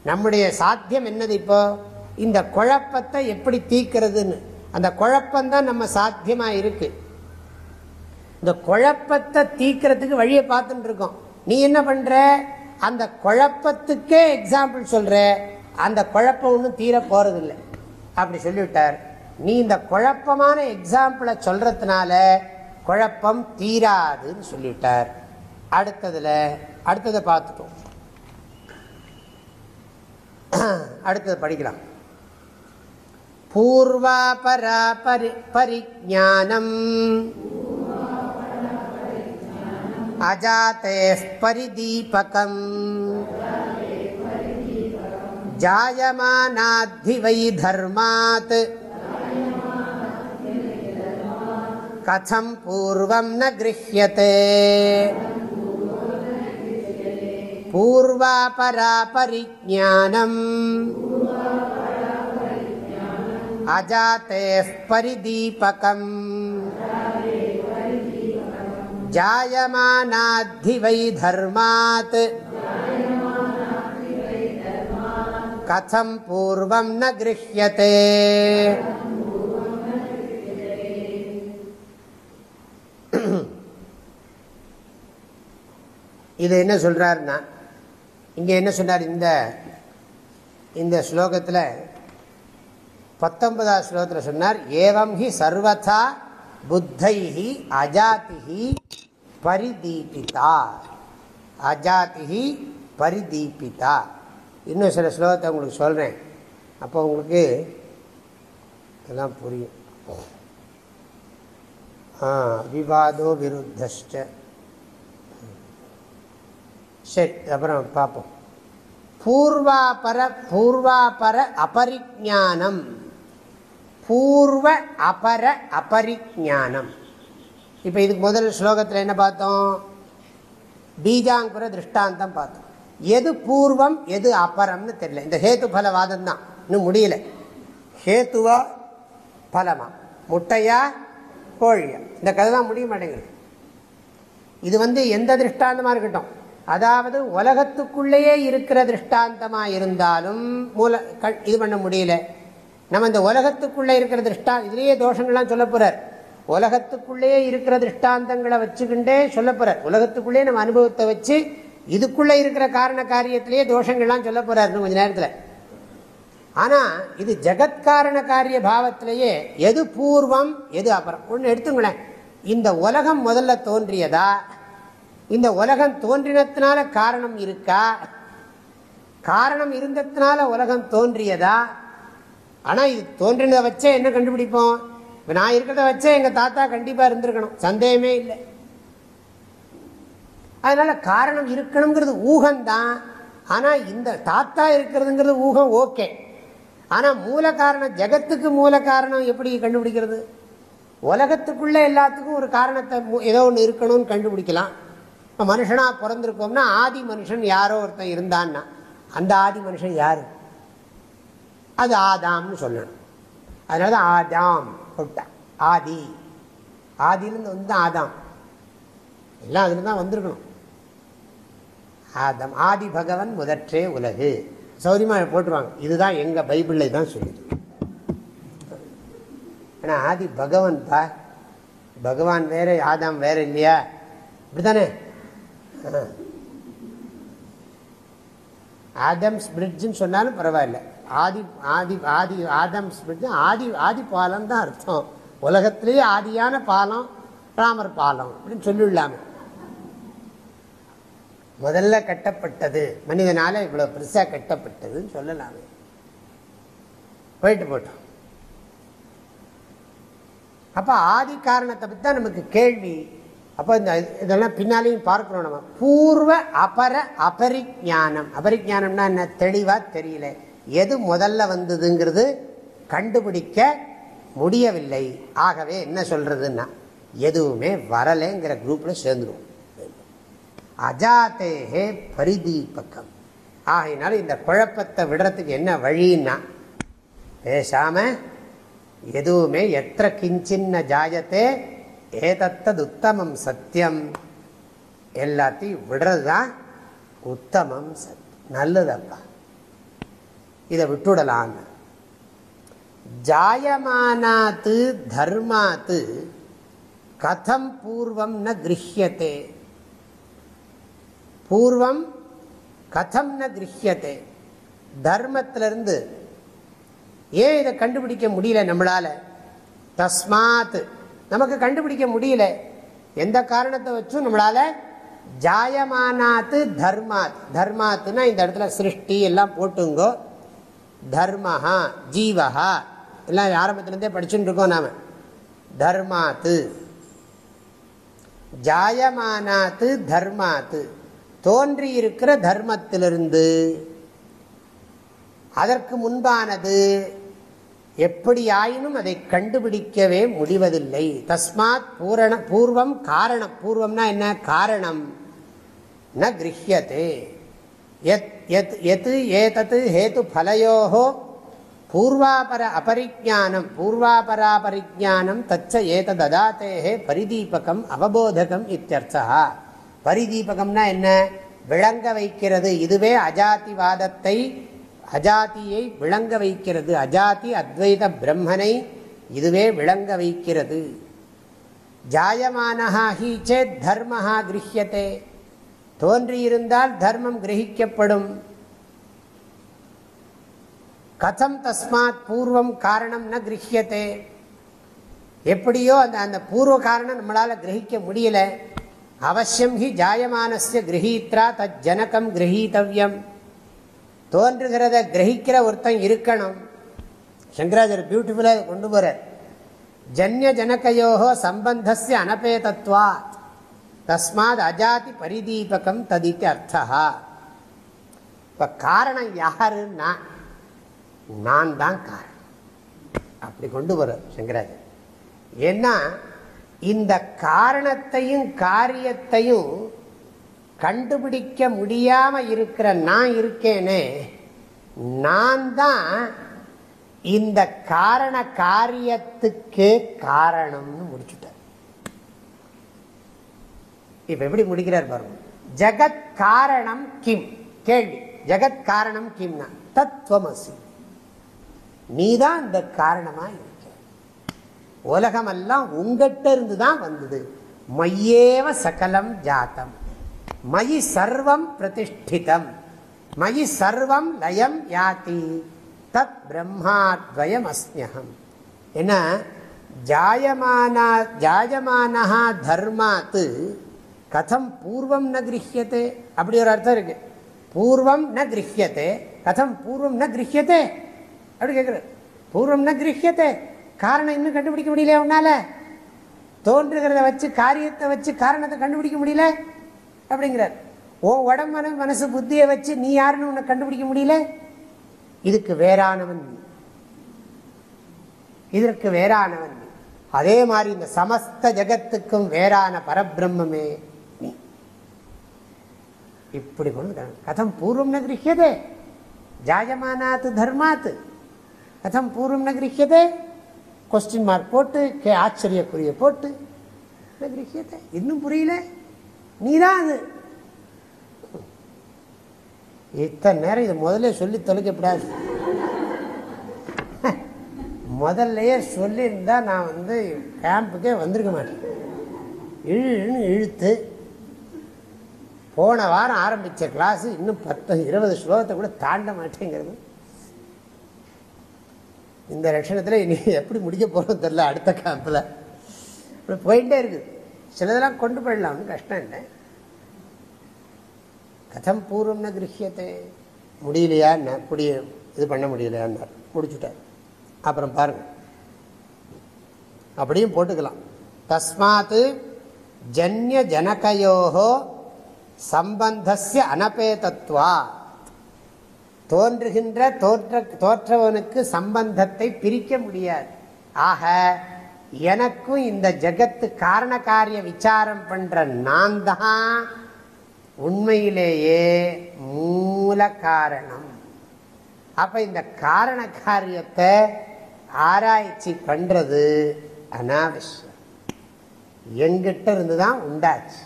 நம்முடைய சாத்தியம் என்னது இப்போ? இந்த குழப்பத்தை எப்படி தீக்கிறதுன்னு அந்த குழப்பம்தான் நம்ம சாத்தியமாக இருக்கு இந்த குழப்பத்தை தீக்கிறதுக்கு வழியை பார்த்துட்டு இருக்கோம் நீ என்ன பண்ற? அந்த குழப்பத்துக்கே எக்ஸாம்பிள் சொல்ற. அந்த குழப்பம் ஒன்றும் தீர போறதில்லை அப்படி சொல்லிவிட்டார். நீ இந்த குழப்பமான எக்ஸாம்பிளை சொல்றதுனால குழப்பம் தீராதுன்னு சொல்லிவிட்டார். அடுத்ததுல அடுத்ததை பார்த்துட்டோம். அடுத்தது படிக்கலாம். பூர்வாபரா பரி பரிஜானம். அஜாத்தே பரிதீபகம். ஜாயமானாத்தி வை தர்மாத் கதம் பூர்வம் ந கிருஹியதே பூர்வாபரா பரிஜானம் அஜாத்தே பரிதீபகம் ஜாயமானாத்தி வை தர்மாத் கதம் பூர்வம் ந கிரஹியதே இது என்ன சொல்கிறாருன்னா இங்கே என்ன சொன்னார் இந்த இந்த ஸ்லோகத்தில் பத்தொன்பதாவது ஸ்லோகத்தில் சொன்னார் ஏவம் ஹி சர்வதா புத்தைஹி அஜாதிஹி பரிதீபிதா. அஜாதிஹி பரிதீபிதா. இன்னும் சில ஸ்லோகத்தை உங்களுக்கு சொல்கிறேன் அப்போ உங்களுக்கு இதெல்லாம் புரியும். விவாதோ விருத்தஷ்ட. சரி அப்புறம் பார்ப்போம். பூர்வாபர பூர்வாபர அபரிஜானம். பூர்வ அபர அபரிஜானம். இப்போ இதுக்கு முதல் ஸ்லோகத்தில் என்ன பார்த்தோம்? பீஜாங்குற திருஷ்டாந்தம் பார்த்தோம். எது பூர்வம் எது அபரம்னு தெரியல. இந்த ஹேத்து பலவாதம் தான். இன்னும் முடியல. ஹேத்துவா பலமா? முட்டையா கோழியா? இந்த கதைலாம் முடிய மாட்டேங்குது. இது வந்து எந்த திருஷ்டாந்தமாக இருக்கட்டும். அதாவது உலகத்துக்குள்ளேயே இருக்கிற திருஷ்டாந்தமாக இருந்தாலும் மூல இது பண்ண முடியல. நம்ம இந்த உலகத்துக்குள்ளே இருக்கிற திருஷ்டா இதுலேயே தோஷங்கள்லாம் சொல்ல போகிறார் உலகத்துக்குள்ளேயே இருக்கிற திருஷ்டாந்தங்களை வச்சுக்கிண்டே சொல்ல போகிறார் உலகத்துக்குள்ளேயே நம்ம அனுபவத்தை வச்சு இதுக்குள்ளே இருக்கிற காரண காரியத்திலேயே தோஷங்கள்லாம் சொல்ல போகிறாருன்னு கொஞ்ச நேரத்தில். ஆனால் இது ஜெகத்காரண காரிய பாவத்திலேயே எது பூர்வம் எது அப்புறம். ஒன்று எடுத்துங்களேன். இந்த உலகம் முதல்ல தோன்றியதா? இந்த உலகம் தோன்றினத்தினால காரணம் இருக்கா? காரணம் இருந்ததுனால உலகம் தோன்றியதா? ஆனால் இது தோன்றினதை வச்சே என்ன கண்டுபிடிப்போம்? இப்போ நான் இருக்கிறத வச்சே எங்கள் தாத்தா கண்டிப்பாக இருந்திருக்கணும். சந்தேகமே இல்லை. அதனால காரணம் இருக்கணுங்கிறது ஊகம்தான். ஆனால் இந்த தாத்தா இருக்கிறதுங்கிறது ஊகம் ஓகே. ஆனால் மூல காரணம் ஜெகத்துக்கு மூல காரணம் எப்படி கண்டுபிடிக்கிறது? உலகத்துக்குள்ளே எல்லாத்துக்கும் ஒரு காரணத்தை ஏதோ ஒன்று இருக்கணும்னு கண்டுபிடிக்கலாம். இப்போ மனுஷனாக பிறந்திருக்கோம்னா ஆதி மனுஷன் யாரோ ஒருத்தன் இருந்தான்னா அந்த ஆதி மனுஷன் யார்? அது ஆதாம்னு சொல்லணும். அதனால தான் ஆதாம் போட்டான் ஆதி. ஆதியிலேருந்து வந்து ஆதாம். எல்லாம் அதில் தான் வந்திருக்கணும். ஆதம் ஆதி பகவன் முதற்றே உலகு. சௌரியமாக போட்டுருவாங்க. இதுதான் எங்கள் பைபிளில் தான் சொல்லுது. ஆனால் ஆதி பகவன் பா பகவான் வேற ஆதாம் வேற இல்லையா? இப்படிதானே ஆதம்ஸ் பிரிட்ஜுன்னு சொன்னாலும் பரவாயில்ல. ஆதி ஆதி ஆதி ஆதம்ஸ் பிரிட்ஜ் ஆதி ஆதி பாலம் தான் அர்த்தம். உலகத்திலேயே ஆதியான பாலம் ராமர் பாலம் அப்படின்னு சொல்லிடலாமே. முதல்ல கட்டப்பட்டது. மனிதனால இவ்வளவு பெருசா கட்டப்பட்டதுன்னு சொல்லலாமே போயிட்டு போட்டோம். அப்ப ஆதி காரணத்தை பற்றி தான் நமக்கு கேள்வி. அப்போ இந்த இதெல்லாம் பின்னாலையும் பார்க்குறோம் நம்ம. பூர்வ அபர அபரிஜானம். அபரிஜானம்னா என்ன? தெளிவாக தெரியல. எது முதல்ல வந்ததுங்கிறது கண்டுபிடிக்க முடியவில்லை. ஆகவே என்ன சொல்றதுன்னா எதுவுமே வரலைங்கிற குரூப்ல சேர்ந்துருவோம். அஜாத்தேகே பரிதீபக்கம் ஆகையினால இந்த குழப்பத்தை விடுறதுக்கு என்ன வழின்னா பேசாம எதுவுமே எத்த கிஞ்சின்ன ஜாயத்தே ஏதத்தது உத்தமம் சத்தியம். எல்லாத்தையும் விடுறது தான் உத்தமம் சத் நல்லதப்பா. இதை விட்டுடலாம் ஜாயமானாத்து தர்மாத்து கதம் பூர்வம் ந கிரகியத்தே பூர்வம் கதம் ந கிரகியத்தே தர்மத்திலிருந்து ஏன் இதை கண்டுபிடிக்க முடியல நம்மளால்? தஸ்மாத். நமக்கு கண்டுபிடிக்க முடியல. எந்த காரணத்தை வச்சும் நம்மளால் ஜாயமானாத்து தர்மாத். தர்மாத்துனா இந்த இடத்துல சிருஷ்டி எல்லாம் போட்டுங்கோ. தர்மஹா ஜீவஹா. எல்லாம் ஆரம்பத்திலேருந்தே படிச்சுட்டு இருக்கோம் நாம். தர்மாத்து. ஜாயமானாத்து தர்மாத்து. தோன்றியிருக்கிற தர்மத்திலிருந்து அதற்கு முன்பானது எப்படியாயினும் அதை கண்டுபிடிக்கவே முடிவதில்லை. தஸ்மாத் பூரண பூர்வம் காரணம் பூர்வம்னா என்ன? காரணம். ந கிரகியதே எத் ஏதத்து ஹேத்து ஃபலையோஹோ பூர்வாபர அபரிஜானம் பூர்வாபராபரிஜானம் தச்ச ஏதததாத்தேகே பரிதீபகம் அவபோதகம் இத்தியர்த்தா பரிதீபகம்னா என்ன? விளங்க வைக்கிறது. இதுவே அஜாதிவாதத்தை அஜாதியை விளங்க வைக்கிறது. அஜாதி அத்வைத பிரம்மனை இதுவே விளங்க வைக்கிறது. ஜாயமானஹா ஹி சேத் தர்மஹா கிரகியத்தே தோன்றியிருந்தால் தர்மம் கிரகிக்கப்படும். கதம் தஸ்மாத் பூர்வம் காரணம் ந கிரகியத்தே எப்படியோ அந்த அந்த பூர்வ காரணம் நம்மளால் கிரகிக்க முடியல. அவசியம் ஹி ஜாயமானசிய கிரகீத்ரா தத் ஜனகம் கிரகீத்தவியம் தோன்றுகிறத கிரகிக்கிற ஒருத்தன் இருக்கணும். சங்கராஜர் பியூட்டிஃபுல்லாக கொண்டு போற ஜன்ய ஜனகையோகோ சம்பந்தஸ்ய அனபேதத்வா தஸ்மாத் அஜாதி பரிதீபகம் ததித்து அர்த்தா இப்போ காரணம் யாருன்னா நான் தான் காரணம். அப்படி கொண்டு போகிறார் சங்கராஜர் ஏன்னா இந்த காரணத்தையும் காரியத்தையும் கண்டுபிடிக்க முடியாம இருக்கிற நான் இருக்கேனே நான் தான் இந்த காரண காரியத்துக்கு காரணம்னு முடிச்சுட்டார் இப்ப எப்படி முடிக்கிறார் பாருங்க. ஜகத் காரணம் கிம். கேள்வி. ஜகத் காரணம் கிம்னா தத்துவமசி நீதான் இந்த காரணமா இருக்கு. உலகமெல்லாம் உங்ககிட்ட இருந்து தான் வந்தது. மையேவ சகலம் ஜாத்தம். மயி சர்வம் பிரதிஷ்டிதம். மயி சர்வம் லயம் யாத்தி தத் பிரம்மாத்வயம் அஸ்மியகம் என்ன? ஜாயமானா ஜாயமானஹா தர்மாத்து கதம் பூர்வம் ந கிரகியத்தே அப்படி ஒரு அர்த்தம் இருக்கு. பூர்வம் ந கிரகியத்தே கதம் பூர்வம் ந கிரகியத்தே அப்படி கேட்குற பூர்வம் ந கிரகியத்தே காரணம் இன்னும் கண்டுபிடிக்க முடியல உன்னால. தோன்றுகிறத வச்சு காரியத்தை வச்சு காரணத்தை கண்டுபிடிக்க முடியல அப்படிங்கிறார். ஓ உடம்பு மனசு புத்தியை வச்சு நீ யாருன்னு உன்னை கண்டுபிடிக்க முடியல? இதுக்கு வேறானவன் இதற்கு வேறானவன் அதே மாதிரி இந்த சமஸ்த ஜகத்துக்கும் வேறான பரபிரம்மே நீ. இப்படி கொண்டு கதம் பூர்வம் ந கிரகியதே ஜாயமானாத்து தர்மாத்து கதம் பூர்வம் ந கிரகியதே கொஸ்டின் மார்க் போட்டு கே ஆச்சரியக்குரிய போட்டு. கிரகியத்தை இன்னும் புரியல? நீதான் அது? இத்தனை நேரம் இதை முதல்ல சொல்லி தொலைக்கப்படாது. முதல்லையே சொல்லியிருந்தா நான் வந்து கேம்புக்கே வந்திருக்க மாட்டேன். இழுன்னு இழுத்து போன வாரம் ஆரம்பித்த கிளாஸ் இன்னும் பத்து இருபது ஸ்லோகத்தை கூட தாண்ட மாட்டேங்கிறது. இந்த லட்சணத்தில் இனி எப்படி முடிக்க போகிறோம் தெரில அடுத்த கேம்பில் போயிட்டே இருக்குது சிலதெல்லாம் கொண்டு போயிடலாம்னு கஷ்டம் இல்லை. கதம் பூர்வம்னு கிரகியத்தை முடியலையா? முடிய இது பண்ண முடியலையான்னார். முடிச்சுட்டார். அப்புறம் பாருங்கள் அப்படியும் போட்டுக்கலாம். தஸ்மாத்து ஜன்ய ஜனகையோகோ சம்பந்தஸ்ய அனபேதத்வா. தோன்றுகின்ற தோற்ற தோற்றவனுக்கு சம்பந்தத்தை பிரிக்க முடியாது. ஆக எனக்கும் இந்த ஜகத்து காரண காரிய விசாரம் பண்ற நான் தான் உண்மையிலேயே மூல காரணம். அப்ப இந்த காரண காரியத்தை ஆராய்ச்சி பண்றது அனாவசியம். எங்கிட்ட இருந்து தான் உண்டாச்சு.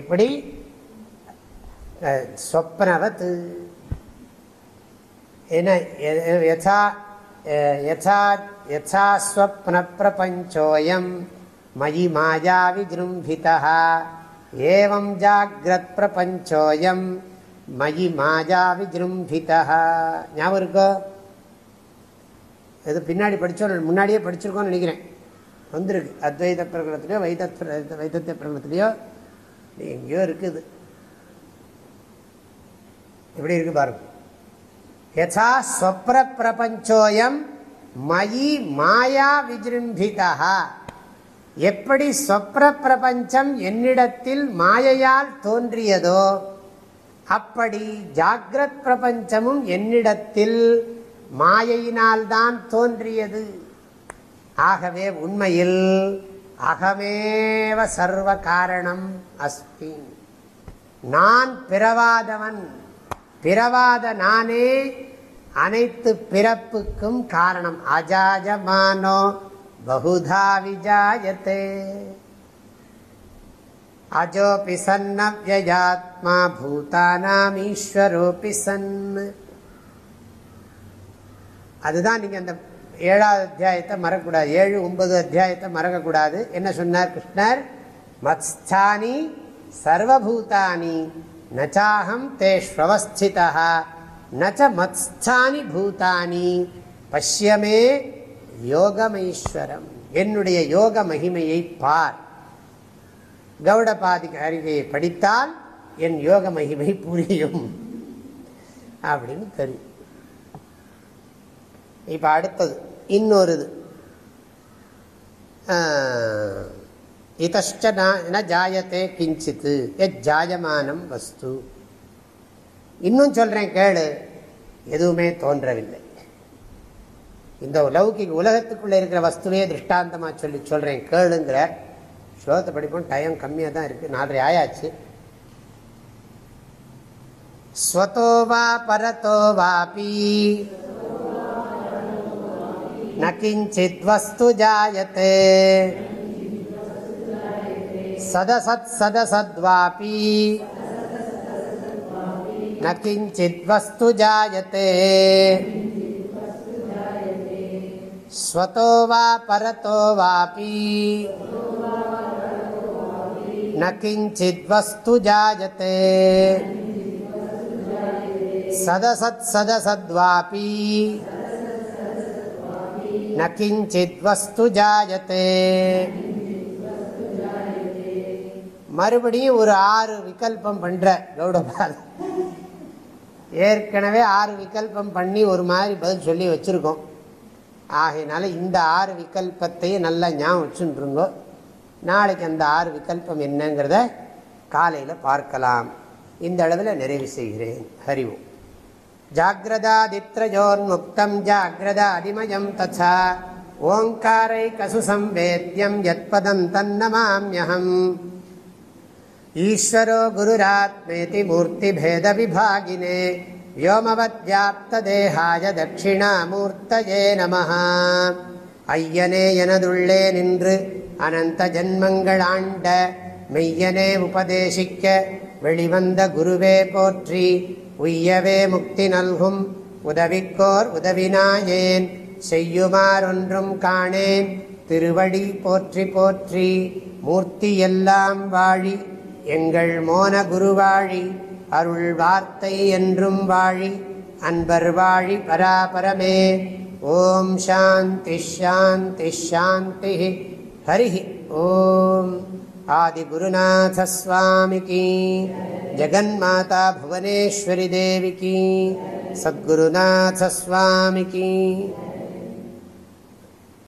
எப்படி? சொப்னவத்து என்ன யதா யதா யசாஸ்வப்னப்பிரபஞ்சோயம் மயி மாயா விஜృంభిதா ஏவம் ஜாகிரத் பிரபஞ்சோயம் மயி மாயா விஜృంభిதா ஞாபகம் இருக்கோ? இது பின்னாடி படித்தோம் முன்னாடியே படிச்சிருக்கோம்னு நினைக்கிறேன். வந்திருக்கு. அத்வைத பிரகடனத்திலையோ வைத்த வைத்தத்திய பிரகடனத்திலையோ எங்கேயோ இருக்குது. எப்படி இருக்கு பாருங்கள் யசா ஸ்வப்ர பிரபஞ்சோயம் மயி மாயா விஜிரும்பிதா. எப்படி சொப்ர பிரபஞ்சம் என்னிடத்தில் மாயையால் தோன்றியதோ அப்படி ஜாகிரத் பிரபஞ்சமும் என்னிடத்தில் மாயையினால்தான் தோன்றியது. ஆகவே உண்மையில் அகமேவ சர்வ காரணம் அஸ்தி. நான் பிறவாதவன். பிறவாத நானே அனைத்து பிறப்புக்கும் காரணம். அஜாஜமானோ பகுதா விஜாயத்தே. அஜோபி சன்னவியாத்மா பூதானாம் ஈஸ்வரோபி சன். அதுதான் நீங்க அந்த ஏழாவது அத்தியாயத்தை மறக்கக்கூடாது. ஏழு ஒன்பது அத்தியாயத்தை மறக்கக்கூடாது. என்ன சொன்னார் கிருஷ்ணர்? மத்ஸ்தானி சர்வபூதானி. நாஹம் தேஷ்வஸ்திதா நச்ச மத்ஸ்தானி பூதானி பஷ்யமே யோகமைஸ்வரம் என்னுடைய யோக மகிமையை பார். கௌடபாதி அறிகையை படித்தால் என் யோக மகிமை புரியும். அப்படின்னு தெரியும். இப்போ அடுத்தது இன்னொரு இத்த ந ஜாயத்தே கிஞ்சித்து எத் ஜாயமானம் வஸ்து இன்னும் சொல்கிறேன் கேளு எதுவுமே தோன்றவில்லை இந்த லௌகி உலகத்துக்குள்ளே இருக்கிற வஸ்துவையே திருஷ்டாந்தமாக சொல்லி சொல்கிறேன் கேளுங்கிற ஸ்லோகத்தை படிப்போம் டைம் கம்மியாக தான் இருக்குது நாலரை ஆயாச்சு ஸ்வதோ வா பரதோ வாபி ந கிஞ்சித் வஸ்து ஜாயத்தே जायते सदसत्सदसद्वापि न किञ्चित् वस्तु जायते स्वतो वा परतो वापि न किञ्चित् वस्तु जायते सदसत्सदसद्वापि न किञ्चित् वस्तु जायते மறுபடியும் ஒரு ஆறு விகல்பம் பண்ற கௌடபால். ஏற்கனவே ஆறு விகல்பம் பண்ணி ஒரு மாதிரி பதில் சொல்லி வச்சிருக்கோம். ஆகையினால இந்த ஆறு விகல்பத்தையும் நல்லா ஞாபகம் வச்சுருங்கோ நாளைக்கு அந்த ஆறு விகல்பம் என்னங்கிறத காலையில் பார்க்கலாம். இந்த அளவில் நிறைவு செய்கிறேன். ஹரிவோம் ஜாகிரதாதித்ரயோன்முக்தம் ஜாகிரதாதிமயம் ததா. ஓங்காரைகசு சம்வேத்யம் யத்பதம் தன்னமாம்யம் ஈஸ்வரோ குருராத்மேதி மூர்த்திபேதவிபாகினே வியோமவத்யாப்ததேகாய தட்சிணாமூர்த்தஜே நம ஐயனே எனதுள்ளே நின்று அனந்த ஜன்மங்கள் ஆண்ட மெய்யனே உபதேசிக்க வெளிவந்த குருவே போற்றி உய்யவே முக்தி நல்கும் உதவிக்கோர் உதவினாயேன் செய்யுமாறொன்றும் காணேன் திருவடி போற்றி போற்றி மூர்த்தி எல்லாம் வாழி எங்கள் மோன குருவாழி அருள் வார்த்தை என்றும் வாழி அன்பர் வாழி பராபரமே ஓம் சாந்தி ஷாந்தி ஷாந்தி ஹரி ஓம் आदिगुरुनाथस्वामिकी जगन्माता भुवनेश्वरी देविकी सद्गुरुनाथस्वामिकी